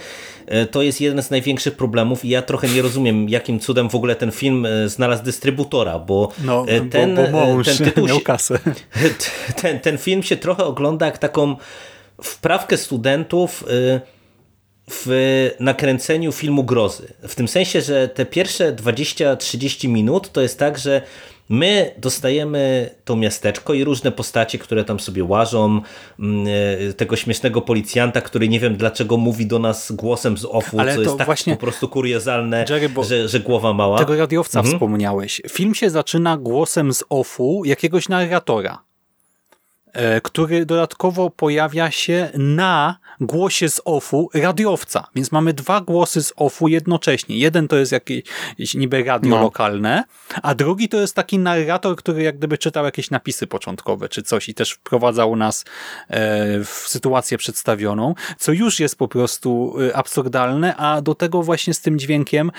to jest jeden z największych problemów i ja trochę nie rozumiem, jakim cudem w ogóle ten film znalazł dystrybutora, bo no, ten, bo, bo ten tytuł <laughs> miał kasę. <laughs> Ten, ten film się trochę ogląda jak taką wprawkę studentów y, w nakręceniu filmu grozy. W tym sensie, że te pierwsze 20-30 minut to jest tak, że my dostajemy to miasteczko i różne postacie, które tam sobie łażą, mm, y, tego śmiesznego policjanta, który nie wiem dlaczego mówi do nas głosem z offu, Ale co jest tak właśnie... po prostu kuriozalne, Jerry, że, że głowa mała. Tego radiowca mhm. wspomniałeś. Film się zaczyna głosem z offu jakiegoś narratora. E, który dodatkowo pojawia się na głosie z OFU radiowca. Więc mamy dwa głosy z OFU jednocześnie. Jeden to jest jakieś niby radio no. lokalne, a drugi to jest taki narrator, który jak gdyby czytał jakieś napisy początkowe czy coś i też wprowadzał nas e, w sytuację przedstawioną, co już jest po prostu e, absurdalne, a do tego właśnie z tym dźwiękiem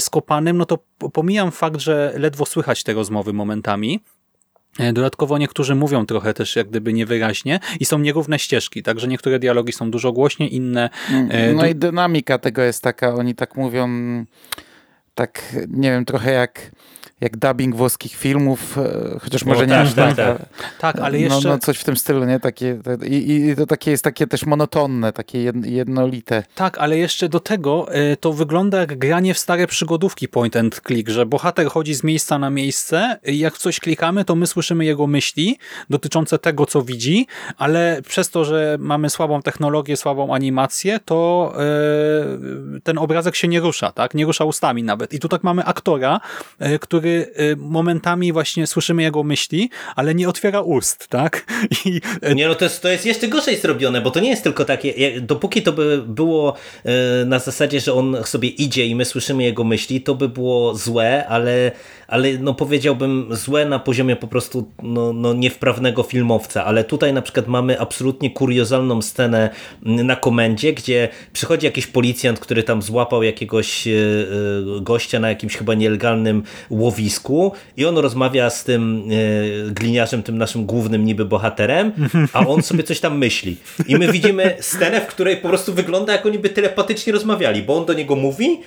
skopanym, no to pomijam fakt, że ledwo słychać te rozmowy momentami, dodatkowo niektórzy mówią trochę też jak gdyby niewyraźnie i są nierówne ścieżki, także niektóre dialogi są dużo głośniej, inne... E, no i dynamika tego jest taka, oni tak mówią tak, nie wiem, trochę jak jak dubbing włoskich filmów, e, chociaż może o, nie tak, aż tak, tak. Tak, ale jeszcze... No, no, coś w tym stylu, nie? Takie, i, I to takie jest takie też monotonne, takie jednolite. Tak, ale jeszcze do tego e, to wygląda jak granie w stare przygodówki point and click, że bohater chodzi z miejsca na miejsce i jak w coś klikamy, to my słyszymy jego myśli dotyczące tego, co widzi, ale przez to, że mamy słabą technologię, słabą animację, to e, ten obrazek się nie rusza, tak? Nie rusza ustami nawet. I tu tak mamy aktora, który który y, momentami właśnie słyszymy jego myśli, ale nie otwiera ust, tak? <laughs> I... Y, nie, no to jest, to jest jeszcze gorzej zrobione, bo to nie jest tylko takie, dopóki to by było y, na zasadzie, że on sobie idzie i my słyszymy jego myśli, to by było złe, ale ale no powiedziałbym złe na poziomie po prostu no, no niewprawnego filmowca, ale tutaj na przykład mamy absolutnie kuriozalną scenę na komendzie, gdzie przychodzi jakiś policjant, który tam złapał jakiegoś e, e, gościa na jakimś chyba nielegalnym łowisku i on rozmawia z tym e, gliniarzem, tym naszym głównym niby bohaterem, a on sobie coś tam myśli. I my widzimy scenę, w której po prostu wygląda jak oni by telepatycznie rozmawiali, bo on do niego mówi,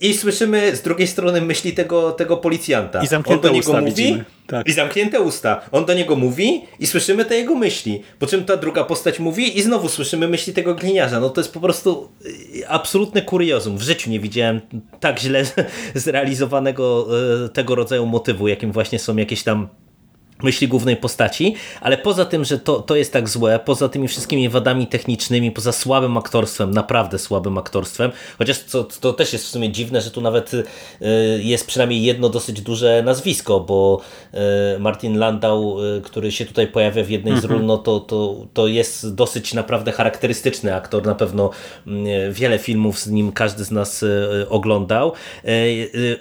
i słyszymy z drugiej strony myśli tego, tego policjanta. I zamknięte On do niego mówi tak. i zamknięte usta. On do niego mówi i słyszymy te jego myśli. Po czym ta druga postać mówi i znowu słyszymy myśli tego gliniarza. No to jest po prostu y, absolutne kuriozum. W życiu nie widziałem tak źle <laughs> zrealizowanego y, tego rodzaju motywu, jakim właśnie są jakieś tam myśli głównej postaci, ale poza tym, że to, to jest tak złe, poza tymi wszystkimi wadami technicznymi, poza słabym aktorstwem, naprawdę słabym aktorstwem, chociaż to, to też jest w sumie dziwne, że tu nawet y, jest przynajmniej jedno dosyć duże nazwisko, bo y, Martin Landau, y, który się tutaj pojawia w jednej z ról, no to, to, to jest dosyć naprawdę charakterystyczny aktor, na pewno mm, wiele filmów z nim każdy z nas oglądał,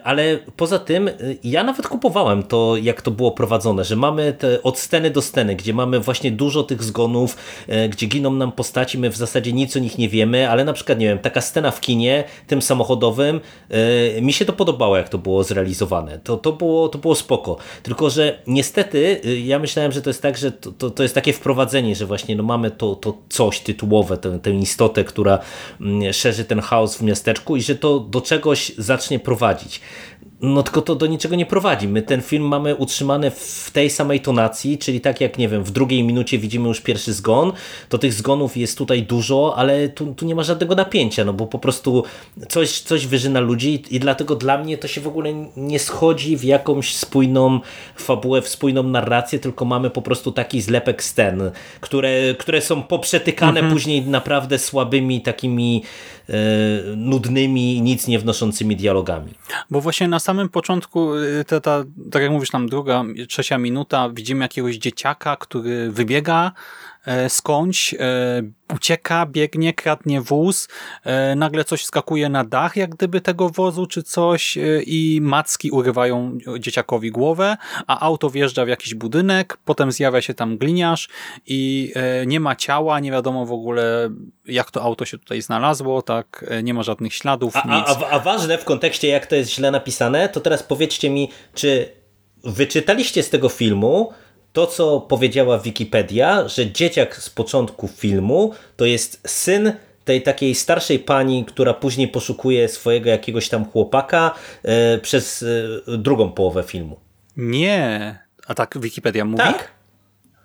ale poza tym ja nawet kupowałem to, jak to było prowadzone, że mamy te od sceny do sceny, gdzie mamy właśnie dużo tych zgonów, e, gdzie giną nam postaci, my w zasadzie nic o nich nie wiemy, ale na przykład, nie wiem, taka scena w kinie, tym samochodowym, e, mi się to podobało, jak to było zrealizowane. To, to, było, to było spoko. Tylko, że niestety e, ja myślałem, że to jest tak, że to, to, to jest takie wprowadzenie, że właśnie no mamy to, to coś tytułowe, tę, tę istotę, która mm, szerzy ten chaos w miasteczku i że to do czegoś zacznie prowadzić. No tylko to do niczego nie prowadzi. My ten film mamy utrzymany w tej samej tonacji, czyli tak jak, nie wiem, w drugiej minucie widzimy już pierwszy zgon, to tych zgonów jest tutaj dużo, ale tu, tu nie ma żadnego napięcia, no bo po prostu coś, coś wyżyna ludzi i dlatego dla mnie to się w ogóle nie schodzi w jakąś spójną fabułę, w spójną narrację, tylko mamy po prostu taki zlepek scen, które, które są poprzetykane mhm. później naprawdę słabymi takimi nudnymi, nic nie wnoszącymi dialogami. Bo właśnie na samym początku, y, ta, ta, tak jak mówisz, tam druga, trzecia minuta, widzimy jakiegoś dzieciaka, który wybiega E, skądś, e, ucieka, biegnie, kradnie wóz, e, nagle coś skakuje na dach, jak gdyby tego wozu czy coś i macki urywają dzieciakowi głowę, a auto wjeżdża w jakiś budynek, potem zjawia się tam gliniarz i nie ma ciała, nie wiadomo w ogóle jak to auto się tutaj znalazło, tak, nie ma żadnych śladów, a, nic. A, a ważne w kontekście jak to jest źle napisane, to teraz powiedzcie mi, czy wyczytaliście z tego filmu, to, co powiedziała Wikipedia, że dzieciak z początku filmu to jest syn tej takiej starszej pani, która później poszukuje swojego jakiegoś tam chłopaka e, przez e, drugą połowę filmu. Nie. A tak Wikipedia mówi? Tak.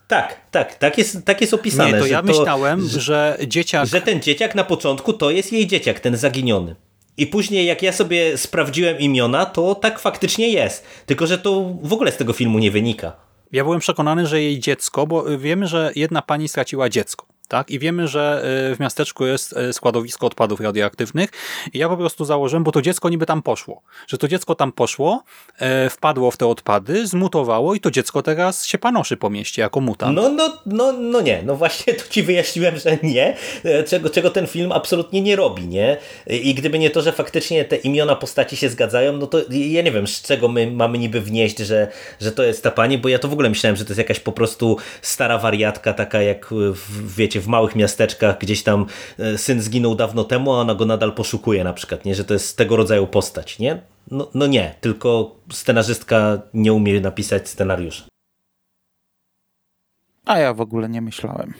Tak, tak, tak jest, tak jest opisane. Nie, to ja to, myślałem, że, że dzieciak... Że ten dzieciak na początku to jest jej dzieciak, ten zaginiony. I później jak ja sobie sprawdziłem imiona, to tak faktycznie jest. Tylko, że to w ogóle z tego filmu nie wynika. Ja byłem przekonany, że jej dziecko, bo wiemy, że jedna pani straciła dziecko. Tak? I wiemy, że y, w miasteczku jest y, składowisko odpadów radioaktywnych i ja po prostu założyłem, bo to dziecko niby tam poszło. Że to dziecko tam poszło, e, wpadło w te odpady, zmutowało i to dziecko teraz się panoszy po mieście jako mutant. No, no, no, no nie, no właśnie <laughs> tu ci wyjaśniłem, że nie, e, czego, czego ten film absolutnie nie robi, nie? I gdyby nie to, że faktycznie te imiona postaci się zgadzają, no to ja nie wiem, z czego my mamy niby wnieść, że, że to jest ta pani, bo ja to w ogóle myślałem, że to jest jakaś po prostu stara wariatka, taka jak wiecie, wiecie, w małych miasteczkach gdzieś tam e, syn zginął dawno temu, a ona go nadal poszukuje na przykład, nie? Że to jest tego rodzaju postać, nie? No, no nie, tylko scenarzystka nie umie napisać scenariusza. A ja w ogóle nie myślałem.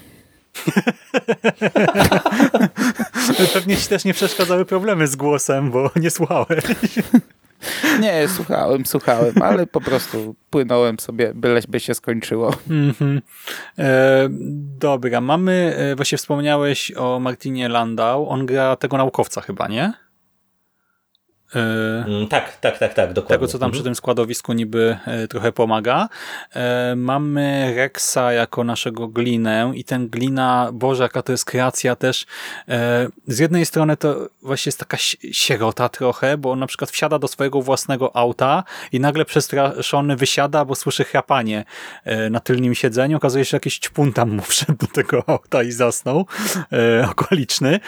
<laughs> Pewnie ci też nie przeszkadzały problemy z głosem, bo nie słuchałeś. Nie, słuchałem, słuchałem, ale po prostu płynąłem sobie, by się skończyło. Mm -hmm. e, dobra, mamy, e, właśnie wspomniałeś o Martinie Landau, on gra tego naukowca chyba, nie? E, mm, tak, tak, tak, tak, dokładnie. Tego, co tam mhm. przy tym składowisku niby e, trochę pomaga. E, mamy Rexa jako naszego glinę i ten glina, Boże, jaka to jest kreacja też. Z jednej strony to właśnie jest taka sierota trochę, bo on na przykład wsiada do swojego własnego auta i nagle przestraszony wysiada, bo słyszy chrapanie na tylnym siedzeniu. Okazuje się, że jakiś ćpun tam mu <laughs> wszedł do tego auta i zasnął, okoliczny.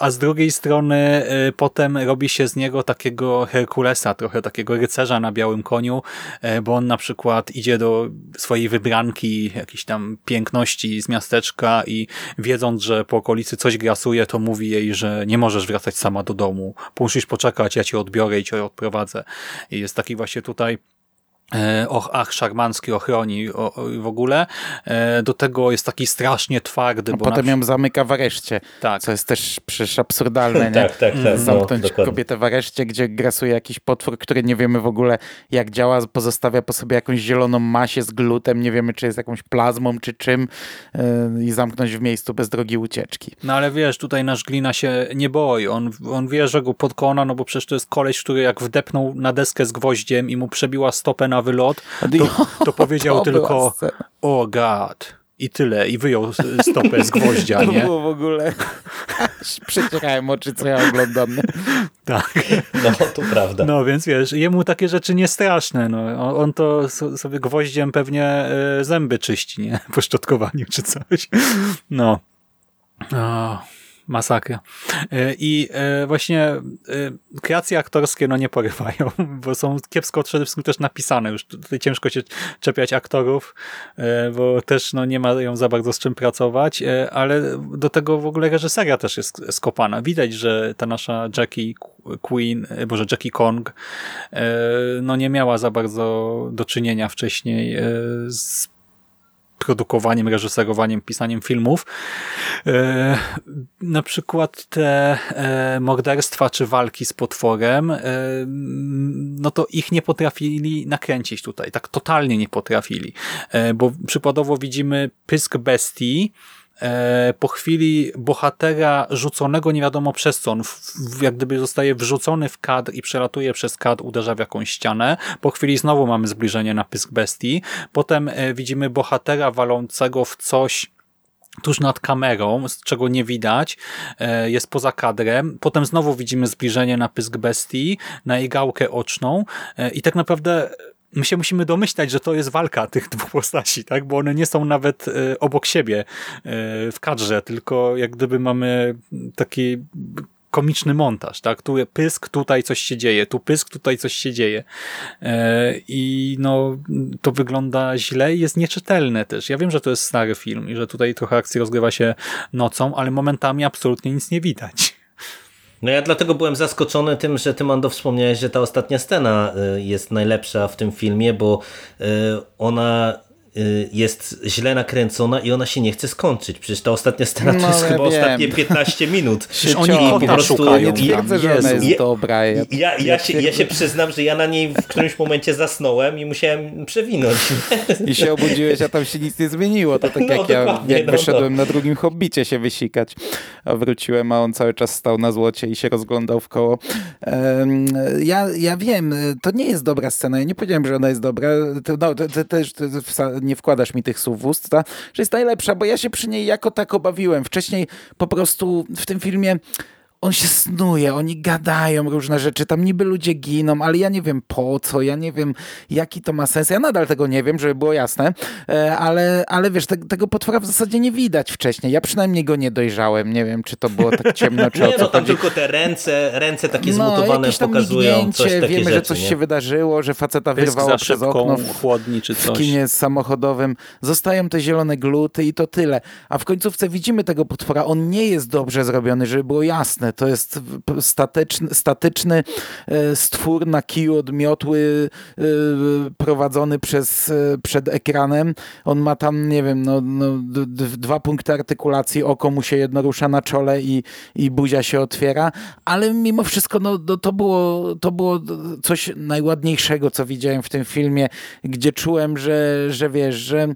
A z drugiej strony potem robi się z niego takiego Herkulesa, trochę takiego rycerza na białym koniu, e, bo on na przykład idzie do swojej wybranki, jakiejś tam piękności z miasteczka i wiedząc, że po okolicy coś grasuje, to mówi jej, że nie możesz wracać sama do domu, musisz poczekać, ja cię odbiorę i cię odprowadzę. I jest taki właśnie tutaj och, ach, szarmancki ochroni o, o, w ogóle. E, do tego jest taki strasznie twardy. A bo potem na... ją zamyka w areszcie, tak. co jest też przecież absurdalne. <laughs> Nie? tak, tak, tak. No, Zamknąć no, kobietę w areszcie, gdzie grasuje jakiś potwór, który nie wiemy w ogóle jak działa, pozostawia po sobie jakąś zieloną masię z glutem, nie wiemy czy jest jakąś plazmą czy czym yy, i zamknąć w miejscu bez drogi ucieczki. No ale wiesz, tutaj nasz Glina się nie boi. On, on wie, że go podkona, no bo przecież to jest koleś, który jak wdepnął na deskę z gwoździem i mu przebiła stopę na na wylot, to, to powiedział <laughs> To tylko scena. oh god i tyle i wyjął stopę z gwoździa, To nie? było w ogóle... Przecierałem oczy, co ja oglądam. <laughs> Tak. No, to prawda. No więc wiesz, jemu takie rzeczy nie straszne. No. On, to so- sobie gwoździem pewnie e, zęby czyści, nie? <laughs> Po szczotkowaniu czy coś. No. O, masakra. E, I e, właśnie e, kreacje aktorskie no nie porywają, <laughs> bo są kiepsko przede wszystkim też napisane. Już tutaj ciężko się czepiać aktorów, bo też no, nie mają za bardzo z czym pracować, ale do tego w ogóle reżyseria też jest skopana. Widać, że ta nasza Jackie Queen, boże Jackie Kong, no nie miała za bardzo do czynienia wcześniej z produkowaniem, reżyserowaniem, pisaniem filmów. E, na przykład te e, morderstwa czy walki z potworem, e, no to ich nie potrafili nakręcić tutaj. Tak totalnie nie potrafili. E, bo przykładowo widzimy pysk bestii, po chwili bohatera rzuconego nie wiadomo przez co, on jak gdyby zostaje wrzucony w kadr i przelatuje przez kadr, uderza w jakąś ścianę. Po chwili znowu mamy zbliżenie na pysk bestii. Potem e, widzimy bohatera walącego w coś tuż nad kamerą, z czego nie widać, e, jest poza kadrem. Potem znowu widzimy zbliżenie na pysk bestii, na jej gałkę oczną e, i tak naprawdę my się musimy domyślać, że to jest walka tych <laughs> dwóch postaci, tak? bo one nie są nawet e, obok siebie e, w kadrze, tylko jak gdyby mamy taki komiczny montaż, tak? Tu pysk, tutaj coś się dzieje, tu pysk, tutaj coś się dzieje. E, I no, to wygląda źle i jest nieczytelne też. Ja wiem, że to jest stary film i że tutaj trochę akcji rozgrywa się nocą, ale momentami absolutnie nic nie widać. No ja dlatego byłem zaskoczony tym, że ty Mando wspomniałeś, że ta ostatnia scena y, jest najlepsza w tym filmie, bo y, ona jest źle nakręcona i ona się nie chce skończyć. Przecież ta ostatnia scena to No, jest ja chyba wiem. ostatnie 15 minut. <laughs> Przecież oni po prostu- szukają. Nie twierdzę, że ona jest dobra. Ja, Ja, ja, się, ja się przyznam, że ja na niej w którymś momencie zasnąłem i musiałem przewinąć. I się obudziłeś, a tam się nic nie zmieniło. To tak No, jak ja jak no, wyszedłem na drugim hobbicie się wysikać, a wróciłem, a on cały czas stał na złocie i się rozglądał w koło. Ja, ja wiem, to nie jest dobra scena. Ja nie powiedziałem, że ona jest dobra. To, no, to, to, też to, nie wkładasz mi tych słów w ust, ta, że jest najlepsza, bo ja się przy niej jako tak obawiłem. Wcześniej po prostu w tym filmie on się snuje, oni gadają różne rzeczy, tam niby ludzie giną, ale ja nie wiem po co, ja nie wiem jaki to ma sens, ja nadal tego nie wiem, żeby było jasne, e, ale, ale wiesz, te, tego potwora w zasadzie nie widać wcześniej, ja przynajmniej go nie dojrzałem, nie wiem czy to było tak ciemno, czy o <laughs> Nie, co no tam chodzi. tylko te ręce, ręce takie No, zmutowane jakieś tam pokazują coś, takie wiemy, rzeczy. że coś nie? się wydarzyło, że faceta Pysk wyrwało za przez okno w, chłodni czy w coś. kinie samochodowym. Zostają te zielone gluty i to tyle. A w końcówce widzimy tego potwora. On nie jest dobrze zrobiony, żeby było jasne. To jest statyczny, statyczny e, stwór na kiju od miotły e, prowadzony przez, e, przed ekranem. On ma tam, nie wiem, no, no, dwa punkty artykulacji, oko mu się jedno rusza na czole i, i buzia się otwiera, ale mimo wszystko no, no, to, było, to było coś najładniejszego, co widziałem w tym filmie, gdzie czułem, że, że wiesz, że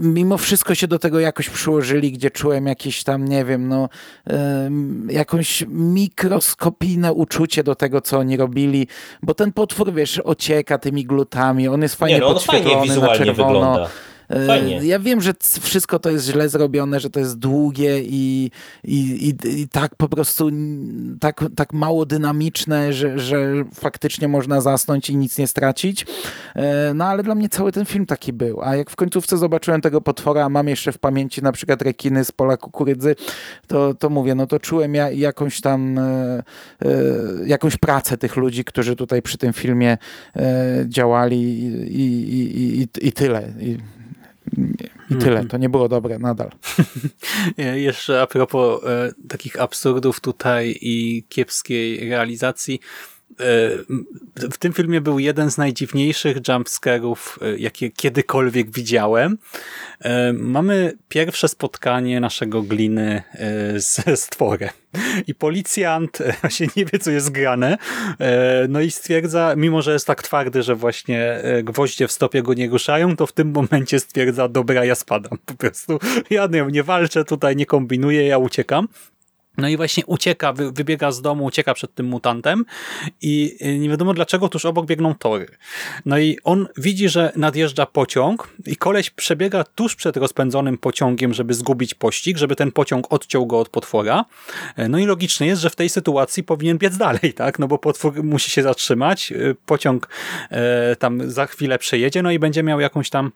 mimo wszystko się do tego jakoś przyłożyli, gdzie czułem jakieś tam, nie wiem, no jakąś mikroskopijne uczucie do tego, co oni robili, bo ten potwór, wiesz, ocieka tymi glutami, on jest fajnie Nie, no on fajnie podświetlony na czerwono. wygląda. Fajnie. Ja wiem, że wszystko to jest źle zrobione, że to jest długie i, i, i, i tak po prostu tak, tak mało dynamiczne, że, że faktycznie można zasnąć i nic nie stracić. E, No ale dla mnie cały ten film taki był. A jak w końcówce zobaczyłem tego potwora, a mam jeszcze w pamięci na przykład rekiny z pola kukurydzy, to, to mówię, no to czułem ja, jakąś tam e, e, jakąś pracę tych ludzi, którzy tutaj przy tym filmie działali i, i, i, i tyle. I, tyle. To nie było dobre nadal. <laughs> E, Jeszcze a propos e, takich absurdów tutaj i kiepskiej realizacji. M, w tym filmie był jeden z najdziwniejszych jumpscarów, e, jakie kiedykolwiek widziałem. E, mamy pierwsze spotkanie naszego gliny ze stworem. I policjant właśnie nie wie, co jest grane. No i stwierdza, mimo że jest tak twardy, że właśnie gwoździe w stopie go nie ruszają, to w tym momencie stwierdza, dobra, ja spadam po prostu. Ja nie, nie walczę tutaj, nie kombinuję, ja uciekam. No i właśnie ucieka, wy, wybiega z domu, ucieka przed tym mutantem i y, nie wiadomo dlaczego tuż obok biegną tory. No i on widzi, że nadjeżdża pociąg i koleś przebiega tuż przed rozpędzonym pociągiem, żeby zgubić pościg, żeby ten pociąg odciął go od potwora. E, No i logiczne jest, że w tej sytuacji powinien biec dalej, tak? No bo potwór musi się zatrzymać, y, pociąg e, tam za chwilę przejedzie, no i będzie miał jakąś tam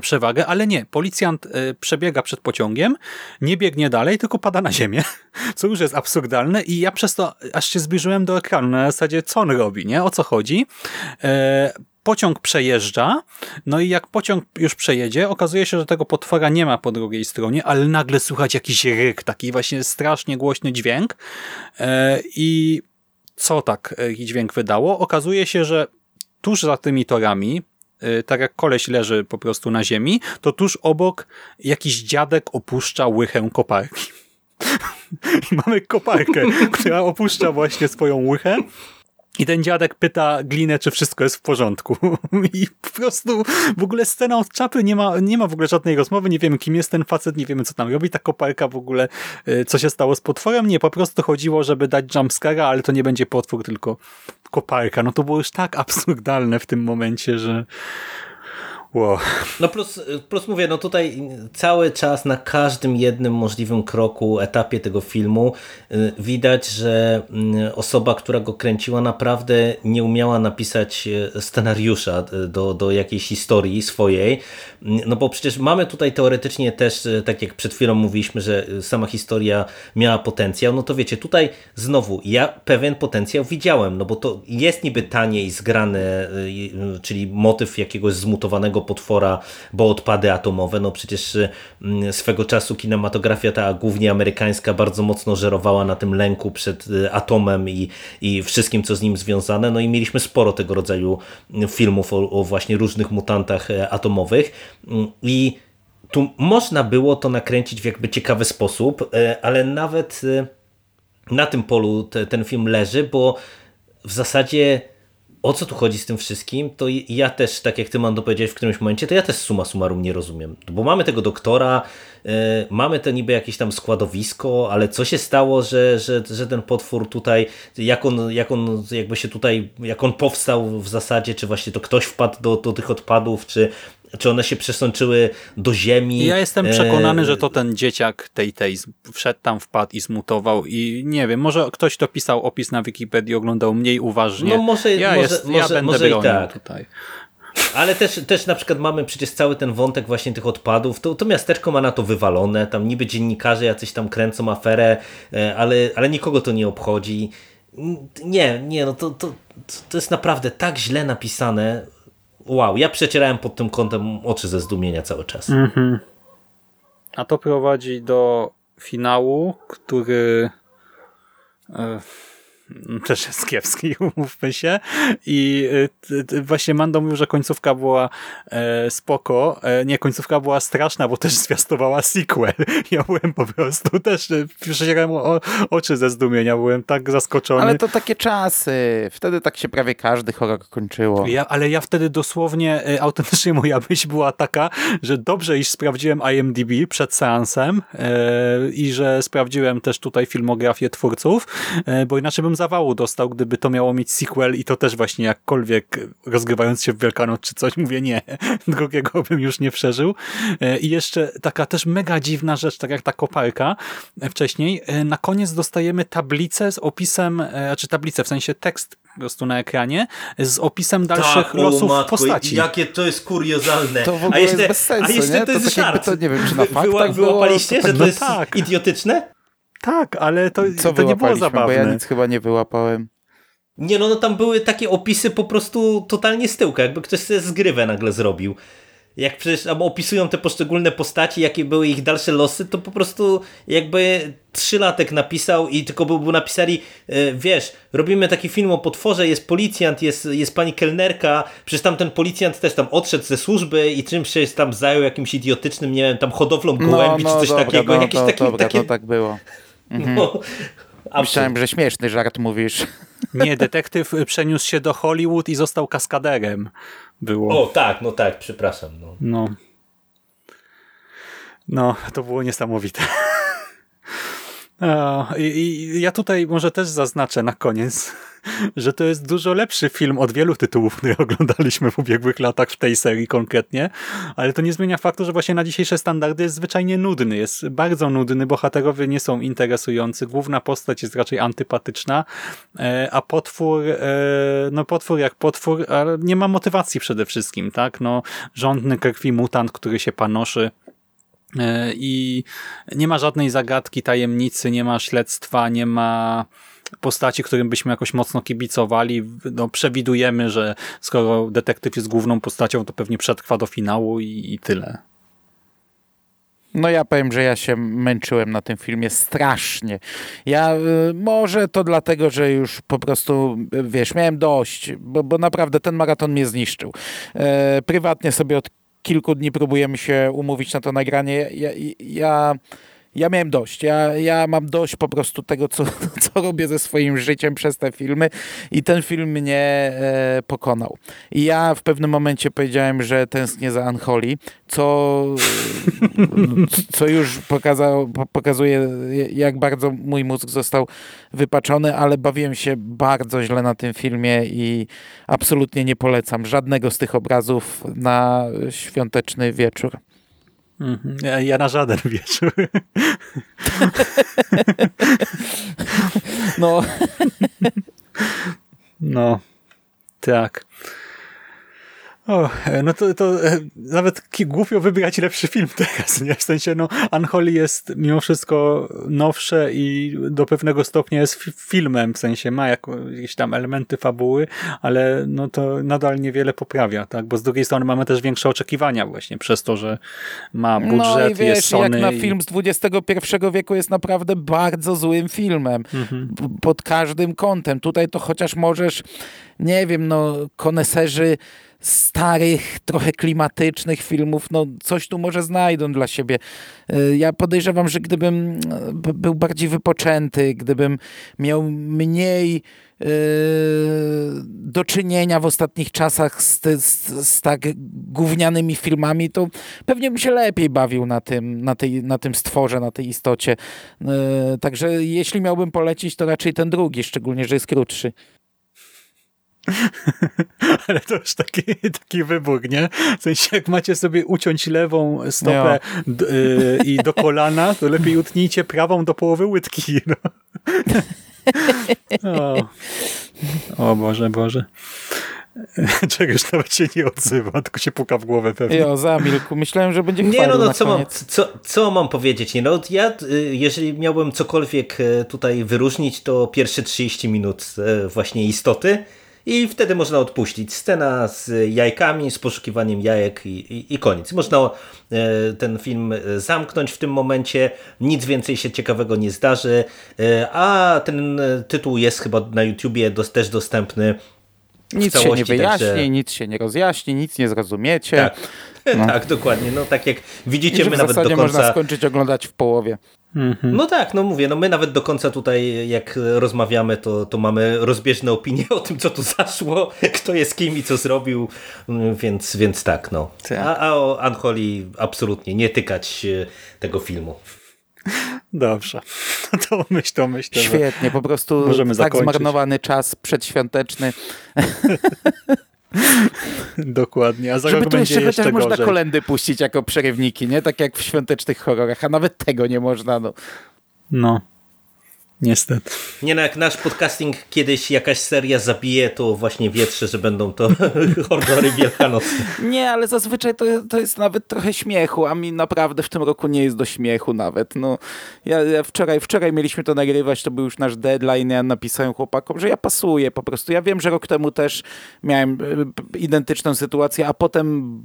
przewagę, ale nie. Policjant e, przebiega przed pociągiem, nie biegnie dalej, tylko pada na ziemię, <laughs> co już jest absurdalne i ja przez to aż się zbliżyłem do ekranu na zasadzie, co on robi, nie? O co chodzi? E, Pociąg przejeżdża, no i jak pociąg już przejedzie, okazuje się, że tego potwora nie ma po drugiej stronie, ale nagle słychać jakiś ryk, taki właśnie strasznie głośny dźwięk E, i co tak e, dźwięk wydało? Okazuje się, że tuż za tymi torami, tak jak koleś leży po prostu na ziemi, to tuż obok jakiś dziadek opuszcza łychę koparki. <laughs> I mamy koparkę, która opuszcza właśnie swoją łychę. I ten dziadek pyta Glinę, czy wszystko jest w porządku. <laughs> I po prostu w ogóle scena od czapy, nie ma, nie ma w ogóle żadnej rozmowy, nie wiemy kim jest ten facet, nie wiemy co tam robi ta koparka w ogóle, y, co się stało z potworem. Nie, po prostu chodziło, żeby dać jumpscara, ale to nie będzie potwór, tylko koparka. No to było już tak absurdalne w tym momencie, że wow. No plus, plus mówię, no tutaj cały czas na każdym jednym możliwym kroku, etapie tego filmu y, widać, że y, osoba, która go kręciła naprawdę nie umiała napisać y, scenariusza do, do jakiejś historii swojej, no bo przecież mamy tutaj teoretycznie też, tak jak przed chwilą mówiliśmy, że sama historia miała potencjał, no to wiecie, tutaj znowu ja pewien potencjał widziałem, no bo to jest niby taniej zgrane, czyli motyw jakiegoś zmutowanego potwora, bo odpady atomowe, no przecież mm, swego czasu kinematografia ta głównie amerykańska bardzo mocno żerowała na tym lęku przed y, atomem i, i wszystkim, co z nim związane, no i mieliśmy sporo tego rodzaju filmów o, o właśnie różnych mutantach e, atomowych. Mm, i tu można było to nakręcić w jakby ciekawy sposób, e, ale nawet e, na tym polu te, ten film leży, bo w zasadzie o co tu chodzi z tym wszystkim, to ja też, tak jak ty mam powiedzieć w którymś momencie, to ja też suma summarum nie rozumiem. Bo mamy tego doktora, yy, mamy to niby jakieś tam składowisko, ale co się stało, że, że, że ten potwór tutaj, jak on, jak on jakby się tutaj, jak on powstał w zasadzie, czy właśnie to ktoś wpadł do, do tych odpadów, czy, czy one się przesączyły do ziemi. Ja jestem przekonany, że to ten dzieciak tej tej wszedł tam, wpadł i zmutował i nie wiem, może ktoś to pisał opis na Wikipedii, oglądał mniej uważnie. No może, ja, może, jest, może, ja będę może i bronił tak. tutaj. Ale też, też na przykład mamy przecież cały ten wątek właśnie tych odpadów, to, to miasteczko ma na to wywalone, tam niby dziennikarze jacyś tam kręcą aferę, ale, ale nikogo to nie obchodzi. Nie, nie, no to, to, to jest naprawdę tak źle napisane, wow, ja przecierałem pod tym kątem oczy ze zdumienia cały czas. Mhm. A to prowadzi do finału, który e, też jest kiepski, umówmy się. I e, właśnie Mando mówił, że końcówka była e, spoko. E, nie, końcówka była straszna, bo też zwiastowała sequel. <laughs> Ja byłem po prostu też, przecierałem o, oczy ze zdumienia, byłem tak zaskoczony. Ale to takie czasy. Wtedy tak się prawie każdy horror kończyło. Ja, ale ja wtedy dosłownie, e, autentycznie moja <laughs> myśl była taka, że dobrze, iż sprawdziłem IMDb przed seansem e, i że sprawdziłem też tutaj filmografię twórców, e, bo inaczej bym zawału dostał, gdyby to miało mieć sequel i to też właśnie jakkolwiek rozgrywając się w Wielkanoc czy coś, mówię nie, <laughs> drugiego bym już nie przeżył. E, I jeszcze taka też mega dziwna rzecz, tak jak ta koparka e, wcześniej, e, na koniec dostajemy tablicę z opisem, e, znaczy tablicę, w sensie tekst po prostu na ekranie, z opisem dalszych Tak, o losów matko, postaci. Jakie to jest kuriozalne. To w ogóle a jeszcze, jest bez sensu, a jeszcze nie? to jest tak jakby żart. to, nie wiem, czy na faktach wyła- było, Wyłapaliście, to że tak- to no jest tak. idiotyczne? Tak, ale to, Co to nie było zabawne. bo ja nic chyba nie wyłapałem. Nie no, no tam były takie opisy po prostu totalnie z tyłka, jakby ktoś sobie zgrywę nagle zrobił. Jak przecież tam opisują te poszczególne postaci, jakie były ich dalsze losy, to po prostu jakby trzylatek napisał i tylko by by napisali, e, wiesz, robimy taki film o potworze, jest policjant, jest, jest pani kelnerka, przecież tam ten policjant też tam odszedł ze służby i czymś się tam zajął jakimś idiotycznym, nie wiem, tam hodowlą gołębi czy coś dobra, takiego. No, Jakieś to, takie, dobra, takie... to tak było. No, absurd. <laughs> Myślałem, że śmieszny żart mówisz. <laughs> Nie, detektyw przeniósł się do Hollywood i został kaskaderem. Było. O tak, no tak, przepraszam. No. No. No, to było niesamowite. <laughs> I, i ja tutaj może też zaznaczę na koniec, <laughs> że to jest dużo lepszy film od wielu tytułów, które oglądaliśmy w ubiegłych latach w tej serii konkretnie, ale to nie zmienia faktu, że właśnie na dzisiejsze standardy jest zwyczajnie nudny, jest bardzo nudny, bohaterowie nie są interesujący, główna postać jest raczej antypatyczna, e, a potwór, e, no potwór jak potwór, ale nie ma motywacji przede wszystkim, tak, no rządny krwi mutant, który się panoszy, e, i nie ma żadnej zagadki, tajemnicy, nie ma śledztwa, nie ma postaci, którym byśmy jakoś mocno kibicowali. No, przewidujemy, że skoro detektyw jest główną postacią, to pewnie przetrwa do finału i, i tyle. No ja powiem, że ja się męczyłem na tym filmie strasznie. Ja y, może to dlatego, że już po prostu, wiesz, miałem dość, bo, bo naprawdę ten maraton mnie zniszczył. E, prywatnie sobie od kilku dni próbujemy się umówić na to nagranie. Ja, ja ja miałem dość. Ja, ja mam dość po prostu tego, co, <laughs> co robię ze swoim życiem przez te filmy i ten film mnie e, pokonał. I ja w pewnym momencie powiedziałem, że tęsknię za Anholi, co, co już pokazał, pokazuje, jak bardzo mój mózg został wypaczony, ale bawiłem się bardzo źle na tym filmie i absolutnie nie polecam żadnego z tych obrazów na świąteczny wieczór. Mhm. Ja, ja na żaden wieczór. No. No, tak. O, no to, to e, nawet głupio wybrać lepszy film teraz, nie? W sensie, no, Unholy jest mimo wszystko nowsze i do pewnego stopnia jest filmem, w sensie ma jakieś tam elementy fabuły, ale no to nadal niewiele poprawia, tak? Bo z drugiej strony mamy też większe oczekiwania właśnie przez to, że ma budżet, no i wiesz, jest Sony. jak na film z XXI wieku jest naprawdę bardzo złym filmem. Mhm. Pod każdym kątem. Tutaj to chociaż możesz, nie wiem, no, koneserzy starych, trochę klimatycznych filmów, no coś tu może znajdą dla siebie. E, ja podejrzewam, że gdybym e, był bardziej wypoczęty, gdybym miał mniej yy, do czynienia w ostatnich czasach z, z, z, tak gównianymi filmami, to pewnie bym się lepiej bawił na tym, na tej, na tym stworze, na tej istocie. Także jeśli miałbym polecić, to raczej ten drugi, szczególnie, że jest krótszy. <laughs> Ale to już taki, taki wybór, nie? W sensie, jak macie sobie uciąć lewą stopę d, y, i do kolana, to lepiej utnijcie prawą do połowy łydki. <laughs> No. O. o Boże, Boże. <laughs> Czegoś nawet się nie odzywa, tylko się puka w głowę pewnie. Jo, zamilkł. Myślałem, że będzie Nie, no, no co, mam, co, co mam powiedzieć? Nie, no, ja, y, jeżeli miałbym cokolwiek y, tutaj wyróżnić, to pierwsze 30 minut właśnie istoty, i wtedy można odpuścić. Scena z jajkami, z poszukiwaniem jajek i, i, i koniec. Można e, ten film zamknąć w tym momencie, nic więcej się ciekawego nie zdarzy, e, a ten tytuł jest chyba na YouTubie też dostępny nic całości, się nie wyjaśni, także... nic się nie rozjaśni, nic nie zrozumiecie. Tak, <laughs> no. tak dokładnie. No tak jak widzicie, my nawet do końca... można skończyć oglądać w połowie. Mhm. No tak, no mówię, no my nawet do końca tutaj jak rozmawiamy, to, to mamy rozbieżne opinie o tym, co tu zaszło, <laughs> kto jest kim i co zrobił, mm, więc, więc tak, no. Tak. A, a o Unholy absolutnie nie tykać e, tego filmu. Dobrze, no <laughs> to myśl, to myślę, Świetnie, po prostu możemy tak zakończyć. zmarnowany czas przedświąteczny. <laughs> <laughs> Dokładnie, a za Żeby rok będzie jeszcze, jeszcze można kolendy puścić jako przerywniki, nie? Tak jak w świątecznych horrorach, a nawet tego nie można, no. No. Niestety. Nie no, jak nasz podcasting kiedyś jakaś seria zabije, to właśnie wietrze, że będą to <laughs> horrory wielkanocne. Nie, ale zazwyczaj to, to jest nawet trochę śmiechu, a mi naprawdę w tym roku nie jest do śmiechu nawet. No, ja, ja wczoraj, wczoraj mieliśmy to nagrywać, to był już nasz deadline, ja napisałem chłopakom, że ja pasuję po prostu. Ja wiem, że rok temu też miałem e, identyczną sytuację, a potem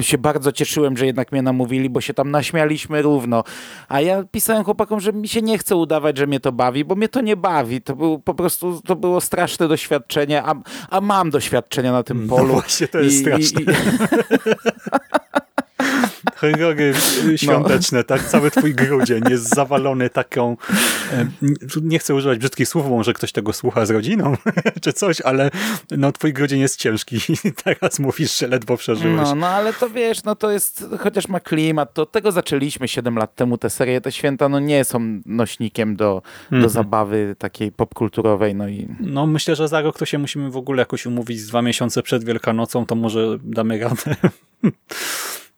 się bardzo cieszyłem, że jednak mnie namówili, bo się tam naśmialiśmy równo. A ja pisałem chłopakom, że mi się nie chce udawać, że mnie to bawi bawi, bo mnie to nie bawi. To był po prostu, to było straszne doświadczenie, a, a mam doświadczenia na tym no polu. No właśnie, to jest I, straszne. I, <laughs> horrory świąteczne, tak? Cały twój grudzień jest zawalony taką... Nie chcę używać brzydkich słów, może ktoś tego słucha z rodziną, <laughs> czy coś, ale no twój grudzień jest ciężki i <laughs> teraz mówisz, że ledwo przeżyłeś. No, no ale to wiesz, no to jest, chociaż ma klimat, to od tego zaczęliśmy 7 lat temu te serie, te święta, no nie są nośnikiem do, Mhm. do zabawy takiej popkulturowej, no i No myślę, że za rok to się musimy w ogóle jakoś umówić z dwa miesiące przed Wielkanocą, to może damy radę. <laughs>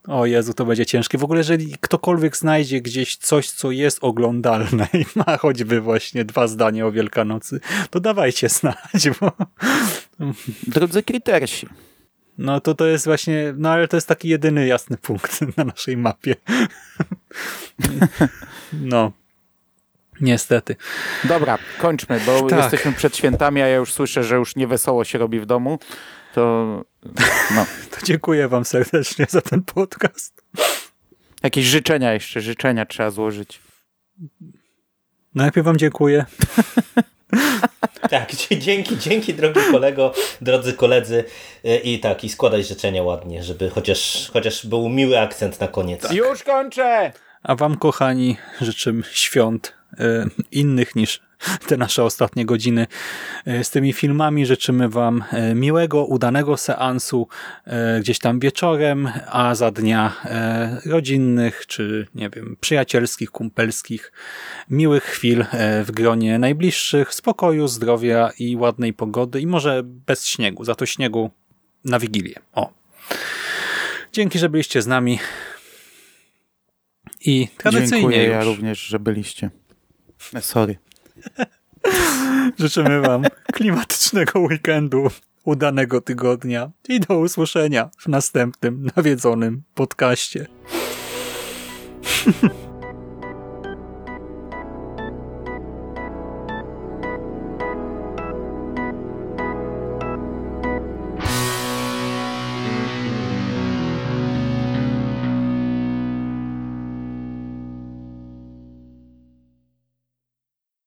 O Jezu, to będzie ciężkie. W ogóle, jeżeli ktokolwiek znajdzie gdzieś coś, co jest oglądalne <laughs> i ma choćby właśnie dwa zdania o Wielkanocy, to dawajcie znać, bo drodzy krytersi. no to to jest właśnie, no ale to jest taki jedyny jasny punkt <laughs> na naszej mapie. No. Niestety. Dobra, kończmy, bo Tak. jesteśmy przed świętami, a ja już słyszę, że już niewesoło się robi w domu, to no. <laughs> To dziękuję wam serdecznie za ten podcast. Jakieś życzenia jeszcze, życzenia trzeba złożyć. Najpierw wam dziękuję. <laughs> Tak, dzięki, dzięki drogi kolego, drodzy koledzy E, i tak, i składać życzenia ładnie, żeby chociaż, chociaż był miły akcent na koniec. Już kończę! A wam, kochani, życzę świąt e, innych niż te nasze ostatnie godziny e, z tymi filmami. Życzymy wam e, miłego, udanego seansu e, gdzieś tam wieczorem, a za dnia rodzinnych, czy nie wiem, przyjacielskich, kumpelskich, miłych chwil w gronie najbliższych, spokoju, zdrowia i ładnej pogody i może bez śniegu, za to śniegu na Wigilię. O. Dzięki, że byliście z nami. I tradycyjnie Dziękuję już ja również, że byliście. Sorry. Życzymy wam klimatycznego weekendu, udanego tygodnia i do usłyszenia w następnym nawiedzonym podcaście.